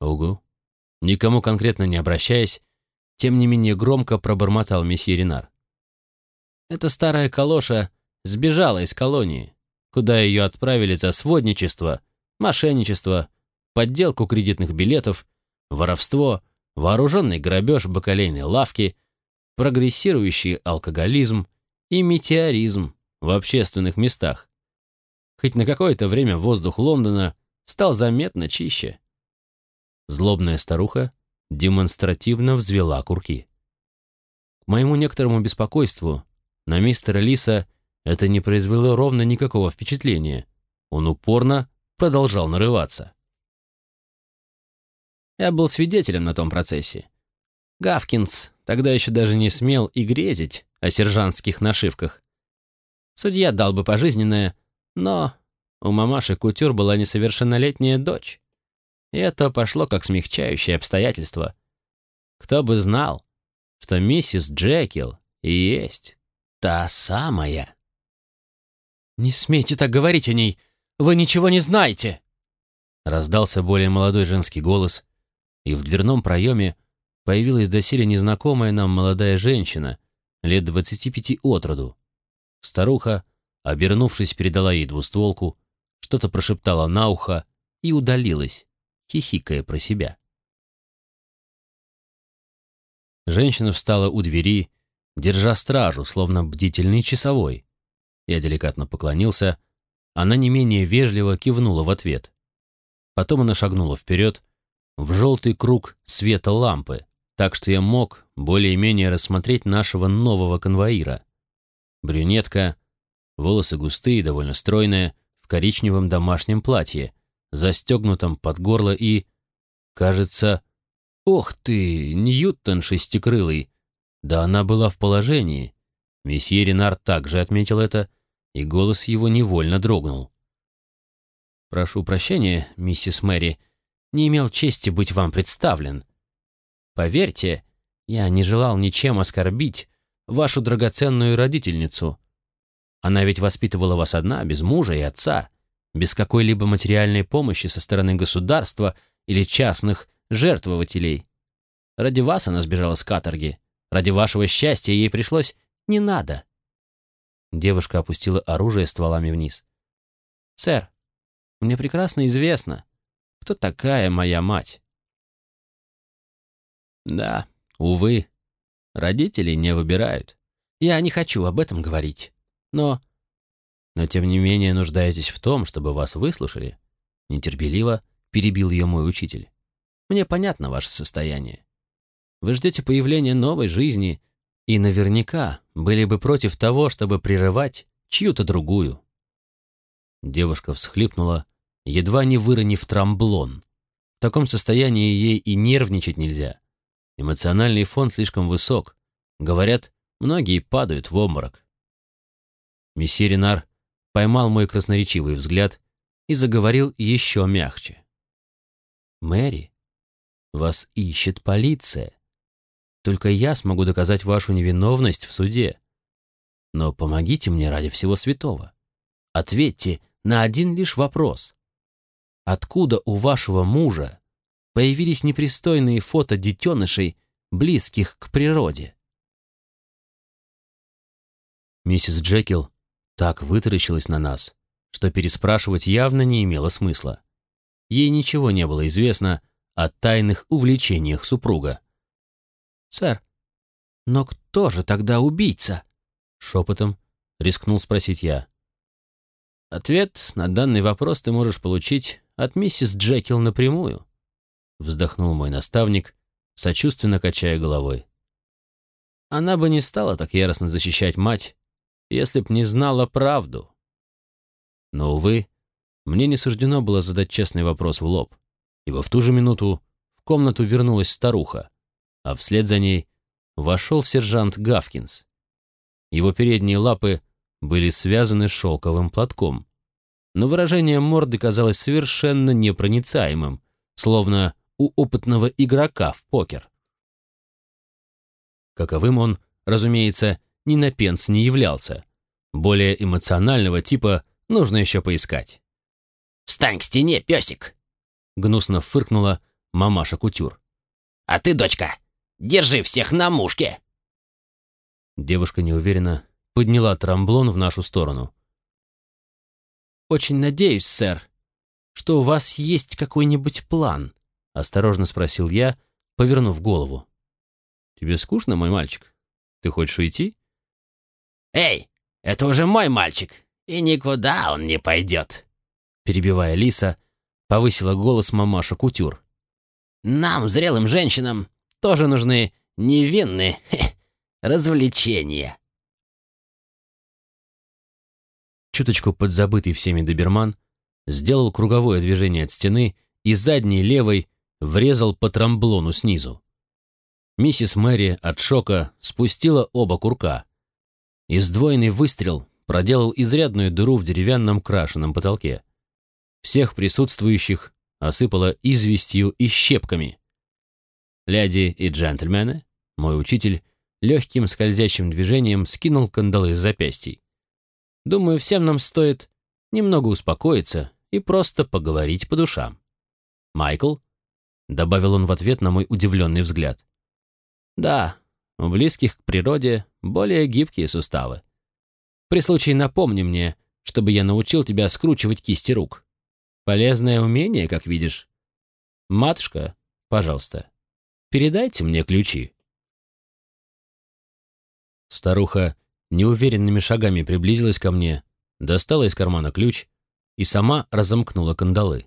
«Угу». Никому конкретно не обращаясь, тем не менее громко пробормотал месье Ренар. Эта старая калоша сбежала из колонии, куда ее отправили за сводничество, мошенничество, подделку кредитных билетов, воровство, вооруженный грабеж бакалейной лавки, прогрессирующий алкоголизм и метеоризм в общественных местах. Хоть на какое-то время воздух Лондона стал заметно чище. Злобная старуха демонстративно взвела курки. К моему некоторому беспокойству на мистера Лиса это не произвело ровно никакого впечатления. Он упорно продолжал нарываться. Я был свидетелем на том процессе. Гавкинс тогда еще даже не смел и грезить о сержантских нашивках. Судья дал бы пожизненное, но у мамаши Кутюр была несовершеннолетняя дочь. И это пошло как смягчающее обстоятельство. Кто бы знал, что миссис Джекил и есть та самая. «Не смейте так говорить о ней! Вы ничего не знаете!» Раздался более молодой женский голос, и в дверном проеме появилась доселе незнакомая нам молодая женщина, лет двадцати пяти от роду. Старуха, обернувшись, передала ей двустволку, что-то прошептала на ухо и удалилась, хихикая про себя. Женщина встала у двери, держа стражу, словно бдительный часовой. Я деликатно поклонился, она не менее вежливо кивнула в ответ. Потом она шагнула вперед, в желтый круг света лампы, так что я мог более-менее рассмотреть нашего нового конвоира. Брюнетка, волосы густые, довольно стройные, в коричневом домашнем платье, застегнутом под горло и, кажется, ох ты, Ньютон шестикрылый, да она была в положении. Месье Ренар также отметил это, и голос его невольно дрогнул. «Прошу прощения, миссис Мэри, не имел чести быть вам представлен. Поверьте, я не желал ничем оскорбить вашу драгоценную родительницу. Она ведь воспитывала вас одна, без мужа и отца, без какой-либо материальной помощи со стороны государства или частных жертвователей. Ради вас она сбежала с каторги. Ради вашего счастья ей пришлось «не надо». Девушка опустила оружие стволами вниз. «Сэр, мне прекрасно известно, кто такая моя мать». «Да, увы, родители не выбирают. Я не хочу об этом говорить. Но... Но тем не менее нуждаетесь в том, чтобы вас выслушали. Нетерпеливо перебил ее мой учитель. Мне понятно ваше состояние. Вы ждете появления новой жизни и наверняка были бы против того, чтобы прерывать чью-то другую. Девушка всхлипнула, едва не выронив трамблон. В таком состоянии ей и нервничать нельзя. Эмоциональный фон слишком высок. Говорят, многие падают в обморок. Месье Ренар поймал мой красноречивый взгляд и заговорил еще мягче. «Мэри, вас ищет полиция. Только я смогу доказать вашу невиновность в суде. Но помогите мне ради всего святого. Ответьте на один лишь вопрос. Откуда у вашего мужа появились непристойные фото детенышей, близких к природе?» Миссис Джекил так вытаращилась на нас, что переспрашивать явно не имело смысла. Ей ничего не было известно о тайных увлечениях супруга. «Сэр, но кто же тогда убийца?» Шепотом рискнул спросить я. «Ответ на данный вопрос ты можешь получить от миссис Джекил напрямую», вздохнул мой наставник, сочувственно качая головой. Она бы не стала так яростно защищать мать, если б не знала правду. Но, увы, мне не суждено было задать честный вопрос в лоб, ибо в ту же минуту в комнату вернулась старуха, а вслед за ней вошел сержант Гавкинс. Его передние лапы были связаны шелковым платком, но выражение морды казалось совершенно непроницаемым, словно у опытного игрока в покер. Каковым он, разумеется, ни на пенс не являлся. Более эмоционального типа нужно еще поискать. «Встань к стене, песик!» Гнусно фыркнула мамаша Кутюр. «А ты, дочка, держи всех на мушке!» Девушка неуверенно подняла трамблон в нашу сторону. «Очень надеюсь, сэр, что у вас есть какой-нибудь план», — осторожно спросил я, повернув голову. «Тебе скучно, мой мальчик? Ты хочешь уйти?» «Эй, это уже мой мальчик, и никуда он не пойдет!» Перебивая Лиса, повысила голос мамаша Кутюр. «Нам, зрелым женщинам, тоже нужны невинные развлечения!» Чуточку подзабытый всеми доберман сделал круговое движение от стены и задней левой врезал по трамблону снизу. Миссис Мэри от шока спустила оба курка. И сдвоенный выстрел проделал изрядную дыру в деревянном крашеном потолке. Всех присутствующих осыпало известью и щепками. Леди и джентльмены, мой учитель, легким скользящим движением скинул кандалы с запястий. Думаю, всем нам стоит немного успокоиться и просто поговорить по душам. Майкл, добавил он в ответ на мой удивленный взгляд. Да, у близких к природе более гибкие суставы. При случае напомни мне, чтобы я научил тебя скручивать кисти рук. Полезное умение, как видишь. Матушка, пожалуйста, передайте мне ключи. Старуха неуверенными шагами приблизилась ко мне, достала из кармана ключ и сама разомкнула кандалы.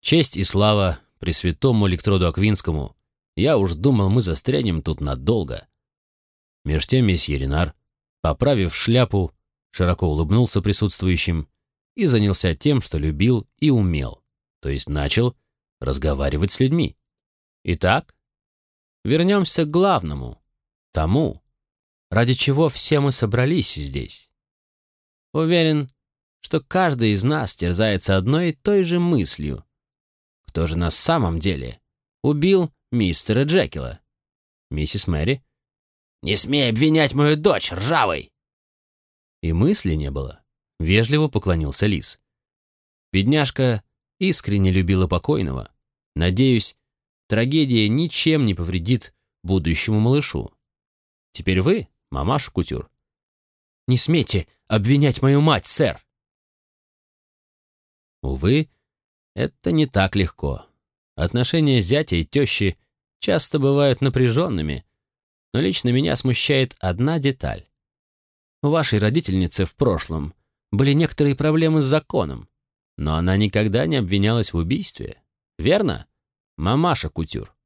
Честь и слава Пресвятому электроду Аквинскому, я уж думал, мы застрянем тут надолго. Меж тем месье Ренар, поправив шляпу, широко улыбнулся присутствующим и занялся тем, что любил и умел, то есть начал разговаривать с людьми. Итак, вернемся к главному, тому, ради чего все мы собрались здесь. Уверен, что каждый из нас терзается одной и той же мыслью. Кто же на самом деле убил мистера Джекила? Миссис Мэри? «Не смей обвинять мою дочь, ржавой!» И мысли не было. Вежливо поклонился Лис. Бедняжка искренне любила покойного. Надеюсь, трагедия ничем не повредит будущему малышу. Теперь вы, мамаша Кутюр. Не смейте обвинять мою мать, сэр. Увы, это не так легко. Отношения зятя и тещи часто бывают напряженными, но лично меня смущает одна деталь. У вашей родительницы в прошлом были некоторые проблемы с законом, но она никогда не обвинялась в убийстве. Верно? Мамаша Кутюр.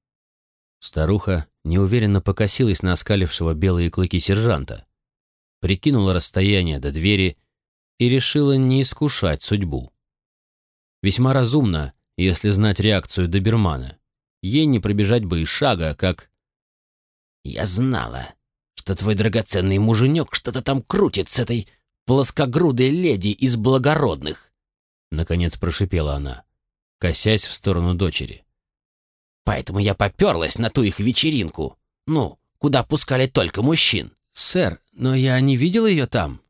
Старуха неуверенно покосилась на оскалившего белые клыки сержанта, прикинула расстояние до двери и решила не искушать судьбу. Весьма разумно, если знать реакцию добермана. Ей не пробежать бы и шага, как... «Я знала, что твой драгоценный муженек что-то там крутит с этой плоскогрудой леди из благородных!» Наконец прошипела она, косясь в сторону дочери. «Поэтому я поперлась на ту их вечеринку. Ну, куда пускали только мужчин». «Сэр, но я не видел ее там».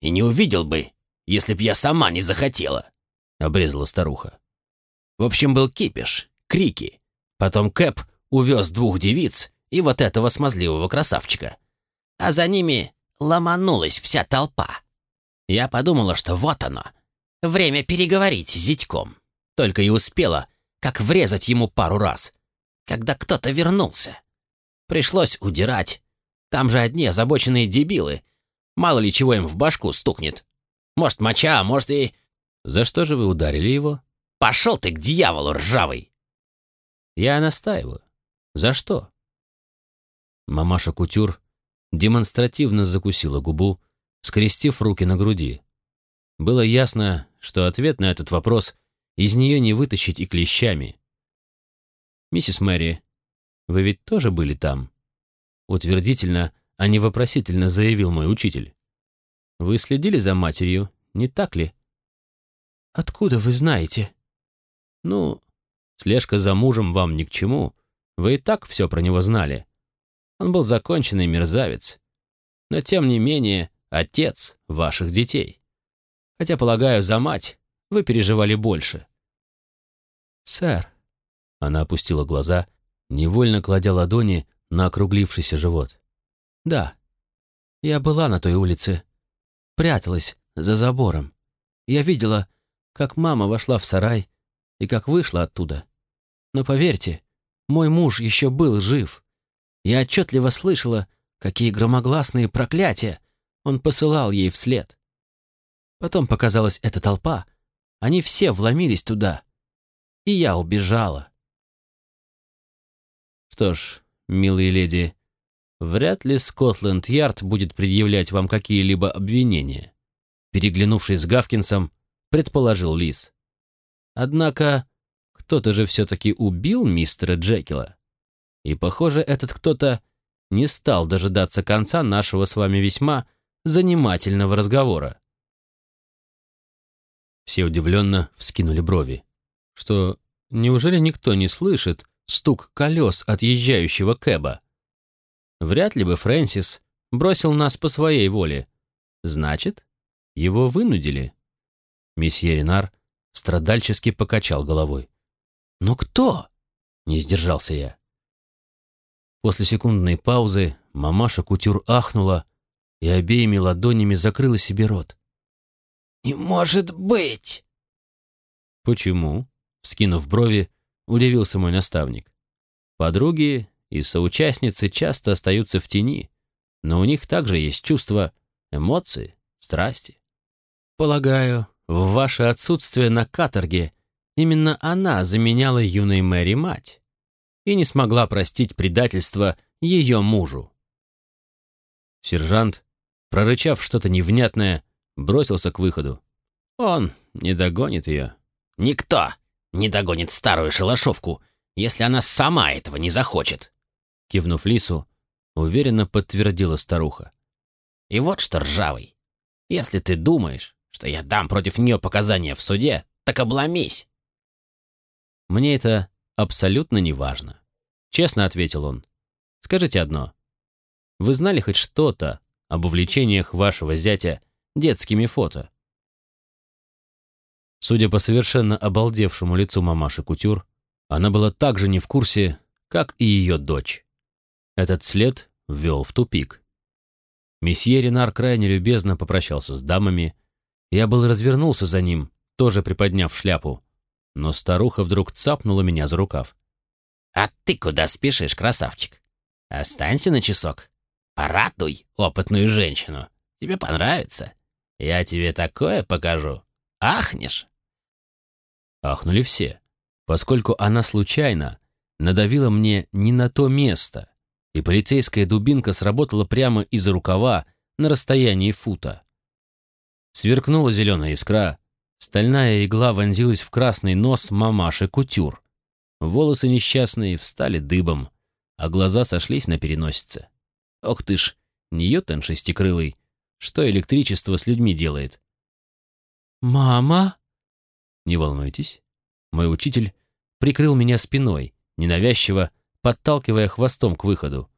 «И не увидел бы, если б я сама не захотела», — обрезала старуха. «В общем, был кипиш, крики. Потом Кэп увез двух девиц и вот этого смазливого красавчика. А за ними ломанулась вся толпа. Я подумала, что вот оно. Время переговорить с зятьком. Только и успела, как врезать ему пару раз, когда кто-то вернулся. Пришлось удирать. Там же одни озабоченные дебилы. Мало ли чего им в башку стукнет. Может, моча, а может и... За что же вы ударили его? Пошел ты к дьяволу, ржавый! Я настаиваю. За что? Мамаша Кутюр демонстративно закусила губу, скрестив руки на груди. Было ясно, что ответ на этот вопрос из нее не вытащить и клещами. «Миссис Мэри, вы ведь тоже были там?» Утвердительно, а не вопросительно заявил мой учитель. «Вы следили за матерью, не так ли?» «Откуда вы знаете?» «Ну, слежка за мужем вам ни к чему. Вы и так все про него знали. Он был законченный мерзавец. Но, тем не менее, отец ваших детей. Хотя, полагаю, за мать вы переживали больше. «Сэр», — она опустила глаза, невольно кладя ладони на округлившийся живот. «Да, я была на той улице, пряталась за забором. Я видела, как мама вошла в сарай и как вышла оттуда. Но поверьте, мой муж еще был жив. Я отчетливо слышала, какие громогласные проклятия он посылал ей вслед. Потом показалась эта толпа. Они все вломились туда. И я убежала. Что ж, милые леди, вряд ли Скотланд-Ярд будет предъявлять вам какие-либо обвинения. Переглянувшись с Гавкинсом, предположил Лис. Однако, кто-то же все-таки убил мистера Джекила. И, похоже, этот кто-то не стал дожидаться конца нашего с вами весьма занимательного разговора. Все удивленно вскинули брови. Что, неужели никто не слышит стук колес отъезжающего кэба? Вряд ли бы Фрэнсис бросил нас по своей воле. Значит, его вынудили. Месье Ренар страдальчески покачал головой. «Но кто?» — не сдержался я. После секундной паузы мамаша Кутюр ахнула и обеими ладонями закрыла себе рот. «Не может быть!» «Почему?» — вскинув брови, удивился мой наставник. «Подруги и соучастницы часто остаются в тени, но у них также есть чувства, эмоции, страсти. Полагаю, в ваше отсутствие на каторге именно она заменяла юной Мэри мать и не смогла простить предательство ее мужу. Сержант, прорычав что-то невнятное, бросился к выходу. Он не догонит ее. «Никто не догонит старую шалашовку, если она сама этого не захочет!» Кивнув лису, уверенно подтвердила старуха. «И вот что, ржавый, если ты думаешь, что я дам против нее показания в суде, так обломись!» Мне это абсолютно не важно. Честно ответил он. Скажите одно. Вы знали хоть что-то об увлечениях вашего зятя детскими фото? Судя по совершенно обалдевшему лицу мамаши Кутюр, она была также не в курсе, как и ее дочь. Этот след ввел в тупик. Месье Ренар крайне любезно попрощался с дамами. Я был развернулся за ним, тоже приподняв шляпу, но старуха вдруг цапнула меня за рукав. «А ты куда спешишь, красавчик? Останься на часок. Порадуй опытную женщину. Тебе понравится. Я тебе такое покажу. Ахнешь!» Ахнули все, поскольку она случайно надавила мне не на то место, и полицейская дубинка сработала прямо из рукава на расстоянии фута. Сверкнула зеленая искра, Стальная игла вонзилась в красный нос мамаши Кутюр. Волосы несчастные встали дыбом, а глаза сошлись на переносице. Ох ты ж, Ньютон шестикрылый, что электричество с людьми делает? «Мама?» Не волнуйтесь. Мой учитель прикрыл меня спиной, ненавязчиво подталкивая хвостом к выходу.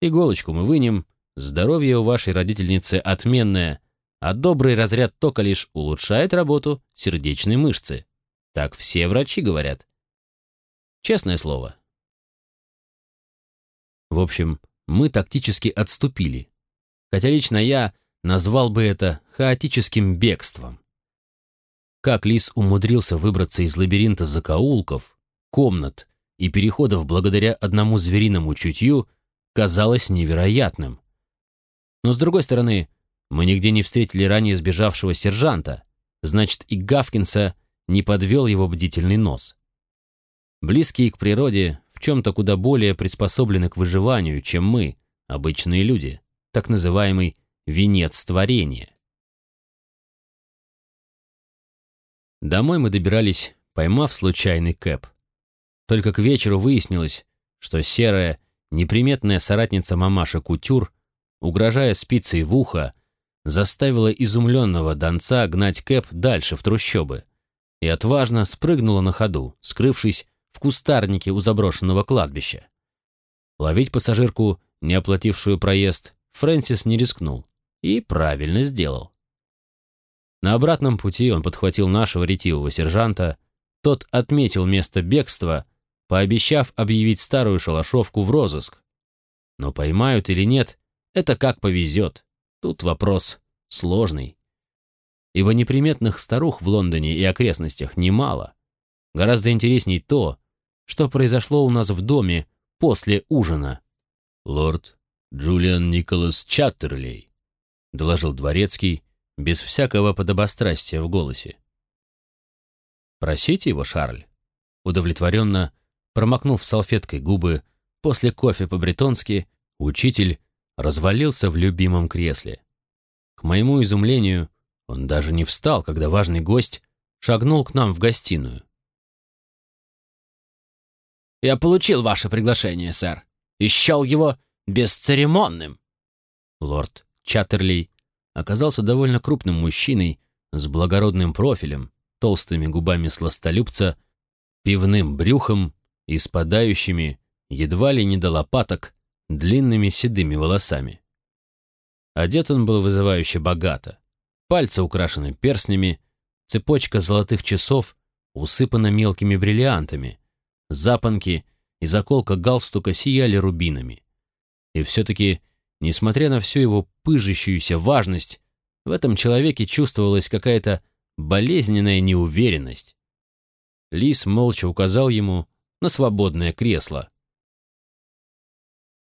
Иголочку мы вынем, здоровье у вашей родительницы отменное, а добрый разряд тока лишь улучшает работу сердечной мышцы. Так все врачи говорят. Честное слово. В общем, мы тактически отступили. Хотя лично я назвал бы это хаотическим бегством. Как Лис умудрился выбраться из лабиринта закоулков, комнат и переходов благодаря одному звериному чутью, казалось невероятным. Но с другой стороны, мы нигде не встретили ранее сбежавшего сержанта, значит, и Гавкинса не подвел его бдительный нос. Близкие к природе в чем-то куда более приспособлены к выживанию, чем мы, обычные люди, так называемый венец творения. Домой мы добирались, поймав случайный кэп. Только к вечеру выяснилось, что серая, неприметная соратница мамаша Кутюр, угрожая спицей в ухо, заставила изумленного донца гнать Кэп дальше в трущобы и отважно спрыгнула на ходу, скрывшись в кустарнике у заброшенного кладбища. Ловить пассажирку, не оплатившую проезд, Фрэнсис не рискнул и правильно сделал. На обратном пути он подхватил нашего ретивого сержанта, тот отметил место бегства, пообещав объявить старую шалашовку в розыск. Но поймают или нет, это как повезет. Тут вопрос сложный. Ибо неприметных старух в Лондоне и окрестностях немало. Гораздо интересней то, что произошло у нас в доме после ужина. «Лорд Джулиан Николас Чаттерлей», — доложил дворецкий, без всякого подобострастия в голосе. «Просите его, Шарль», удовлетворенно, промокнув салфеткой губы, после кофе по-бретонски, учитель развалился в любимом кресле. К моему изумлению, он даже не встал, когда важный гость шагнул к нам в гостиную. Я получил ваше приглашение, сэр, и счел его бесцеремонным. Лорд Чаттерлей оказался довольно крупным мужчиной с благородным профилем, толстыми губами сластолюбца, пивным брюхом и спадающими, едва ли не до лопаток, длинными седыми волосами. Одет он был вызывающе богато. Пальцы украшены перстнями, цепочка золотых часов усыпана мелкими бриллиантами, запонки и заколка галстука сияли рубинами. И все-таки, несмотря на всю его пыжащуюся важность, в этом человеке чувствовалась какая-то болезненная неуверенность. Лис молча указал ему на свободное кресло.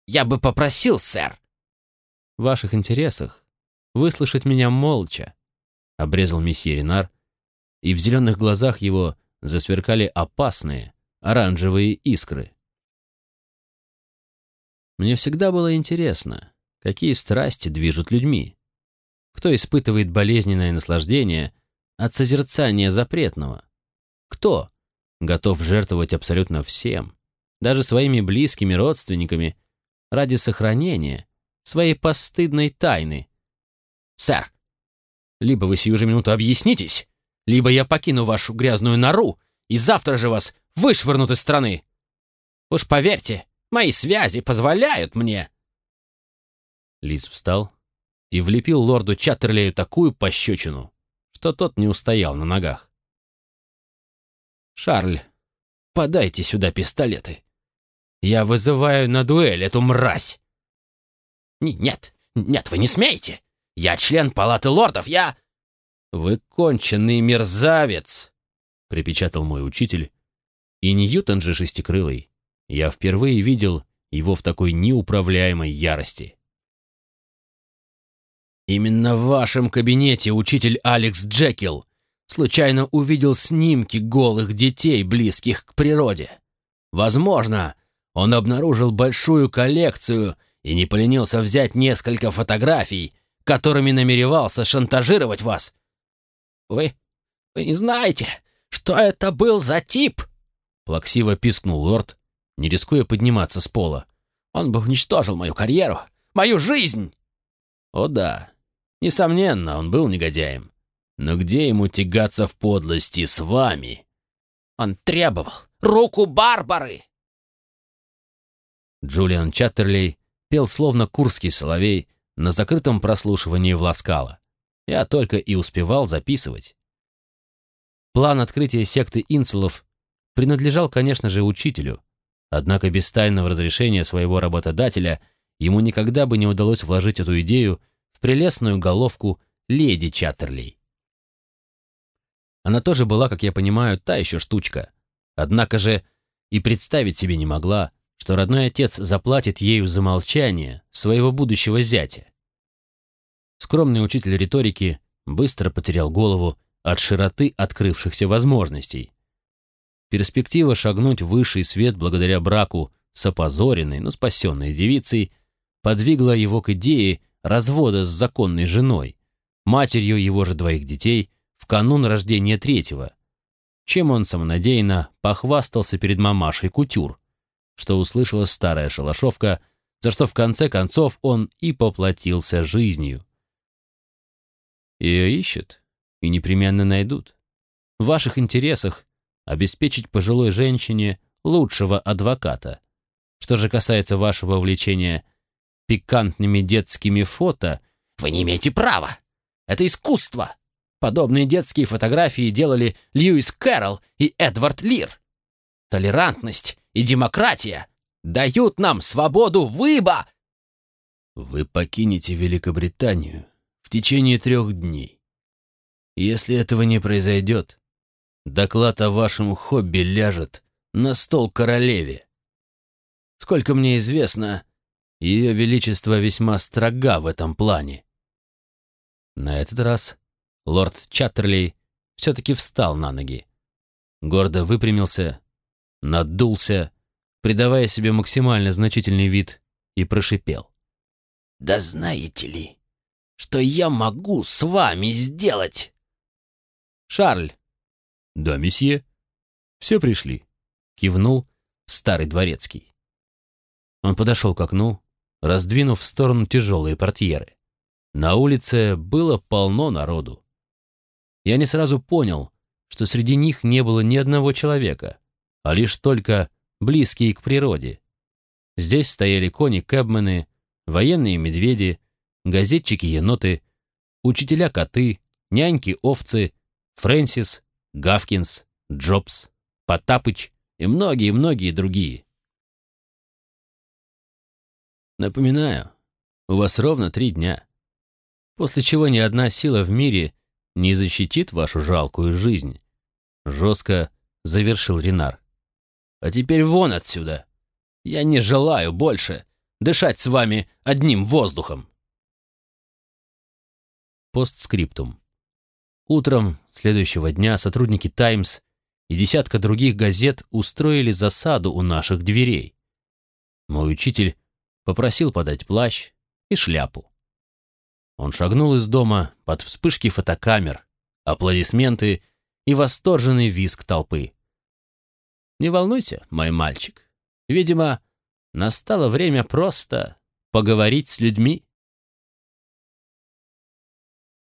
«Я бы попросил, сэр!» «В ваших интересах выслушать меня молча», — обрезал месье Ренар, и в зеленых глазах его засверкали опасные оранжевые искры. Мне всегда было интересно, какие страсти движут людьми. Кто испытывает болезненное наслаждение от созерцания запретного? Кто готов жертвовать абсолютно всем, даже своими близкими родственниками, ради сохранения своей постыдной тайны? «Сэр, либо вы сию же минуту объяснитесь, либо я покину вашу грязную нору и завтра же вас вышвырнут из страны. Уж поверьте, мои связи позволяют мне». Лис встал и влепил лорду Чаттерлею такую пощечину, что тот не устоял на ногах. «Шарль, подайте сюда пистолеты. Я вызываю на дуэль эту мразь!» «Нет, нет, вы не смеете! Я член палаты лордов, я...» «Вы конченый мерзавец!» — припечатал мой учитель. И Ньютон же шестикрылый. Я впервые видел его в такой неуправляемой ярости. Именно в вашем кабинете учитель Алекс Джекил случайно увидел снимки голых детей, близких к природе. Возможно, он обнаружил большую коллекцию и не поленился взять несколько фотографий, которыми намеревался шантажировать вас. «Вы... вы не знаете, что это был за тип?» Плаксиво пискнул лорд, не рискуя подниматься с пола. «Он бы уничтожил мою карьеру, мою жизнь!» «О да, Несомненно, он был негодяем. Но где ему тягаться в подлости с вами? Он требовал руку Барбары. Джулиан Чаттерлей пел словно курский соловей на закрытом прослушивании в Ласкало. Я только и успевал записывать. План открытия секты инцелов принадлежал, конечно же, учителю, однако без тайного разрешения своего работодателя ему никогда бы не удалось вложить эту идею в прелестную головку леди Чаттерлей. Она тоже была, как я понимаю, та еще штучка. Однако же и представить себе не могла, что родной отец заплатит ею за молчание своего будущего зятя. Скромный учитель риторики быстро потерял голову от широты открывшихся возможностей. Перспектива шагнуть в высший свет благодаря браку с опозоренной, но спасенной девицей подвигла его к идее развода с законной женой, матерью его же двоих детей, в канун рождения третьего, чем он самонадеянно похвастался перед мамашей Кутюр, что услышала старая шалашовка, за что в конце концов он и поплатился жизнью. Ее ищут и непременно найдут. В ваших интересах обеспечить пожилой женщине лучшего адвоката. Что же касается вашего увлечения – пикантными детскими фото. Вы не имеете права. Это искусство. Подобные детские фотографии делали Льюис Кэрролл и Эдвард Лир. Толерантность и демократия дают нам свободу выбора. Вы покинете Великобританию в течение трех дней. Если этого не произойдет, доклад о вашем хобби ляжет на стол королеве. Сколько мне известно, ее Величество весьма строга в этом плане. На этот раз лорд Чаттерлей все-таки встал на ноги. Гордо выпрямился, надулся, придавая себе максимально значительный вид, и прошипел. «Да знаете ли, что я могу с вами сделать?» «Шарль!» «Да, месье». «Все пришли», — кивнул старый дворецкий. Он подошел к окну, раздвинув в сторону тяжелые портьеры. На улице было полно народу. Я не сразу понял, что среди них не было ни одного человека, а лишь только близкие к природе. Здесь стояли кони-кэбмены, военные медведи, газетчики-еноты, учителя-коты, няньки-овцы, Фрэнсис, Гавкинс, Джобс, Потапыч и многие-многие другие. Напоминаю, у вас ровно три дня, после чего ни одна сила в мире не защитит вашу жалкую жизнь. Жестко завершил Ренар. А теперь вон отсюда. Я не желаю больше дышать с вами одним воздухом. Постскриптум. Утром следующего дня сотрудники «Таймс» и десятка других газет устроили засаду у наших дверей. Мой учитель попросил подать плащ и шляпу. Он шагнул из дома под вспышки фотокамер, аплодисменты и восторженный визг толпы. «Не волнуйся, мой мальчик. Видимо, настало время просто поговорить с людьми».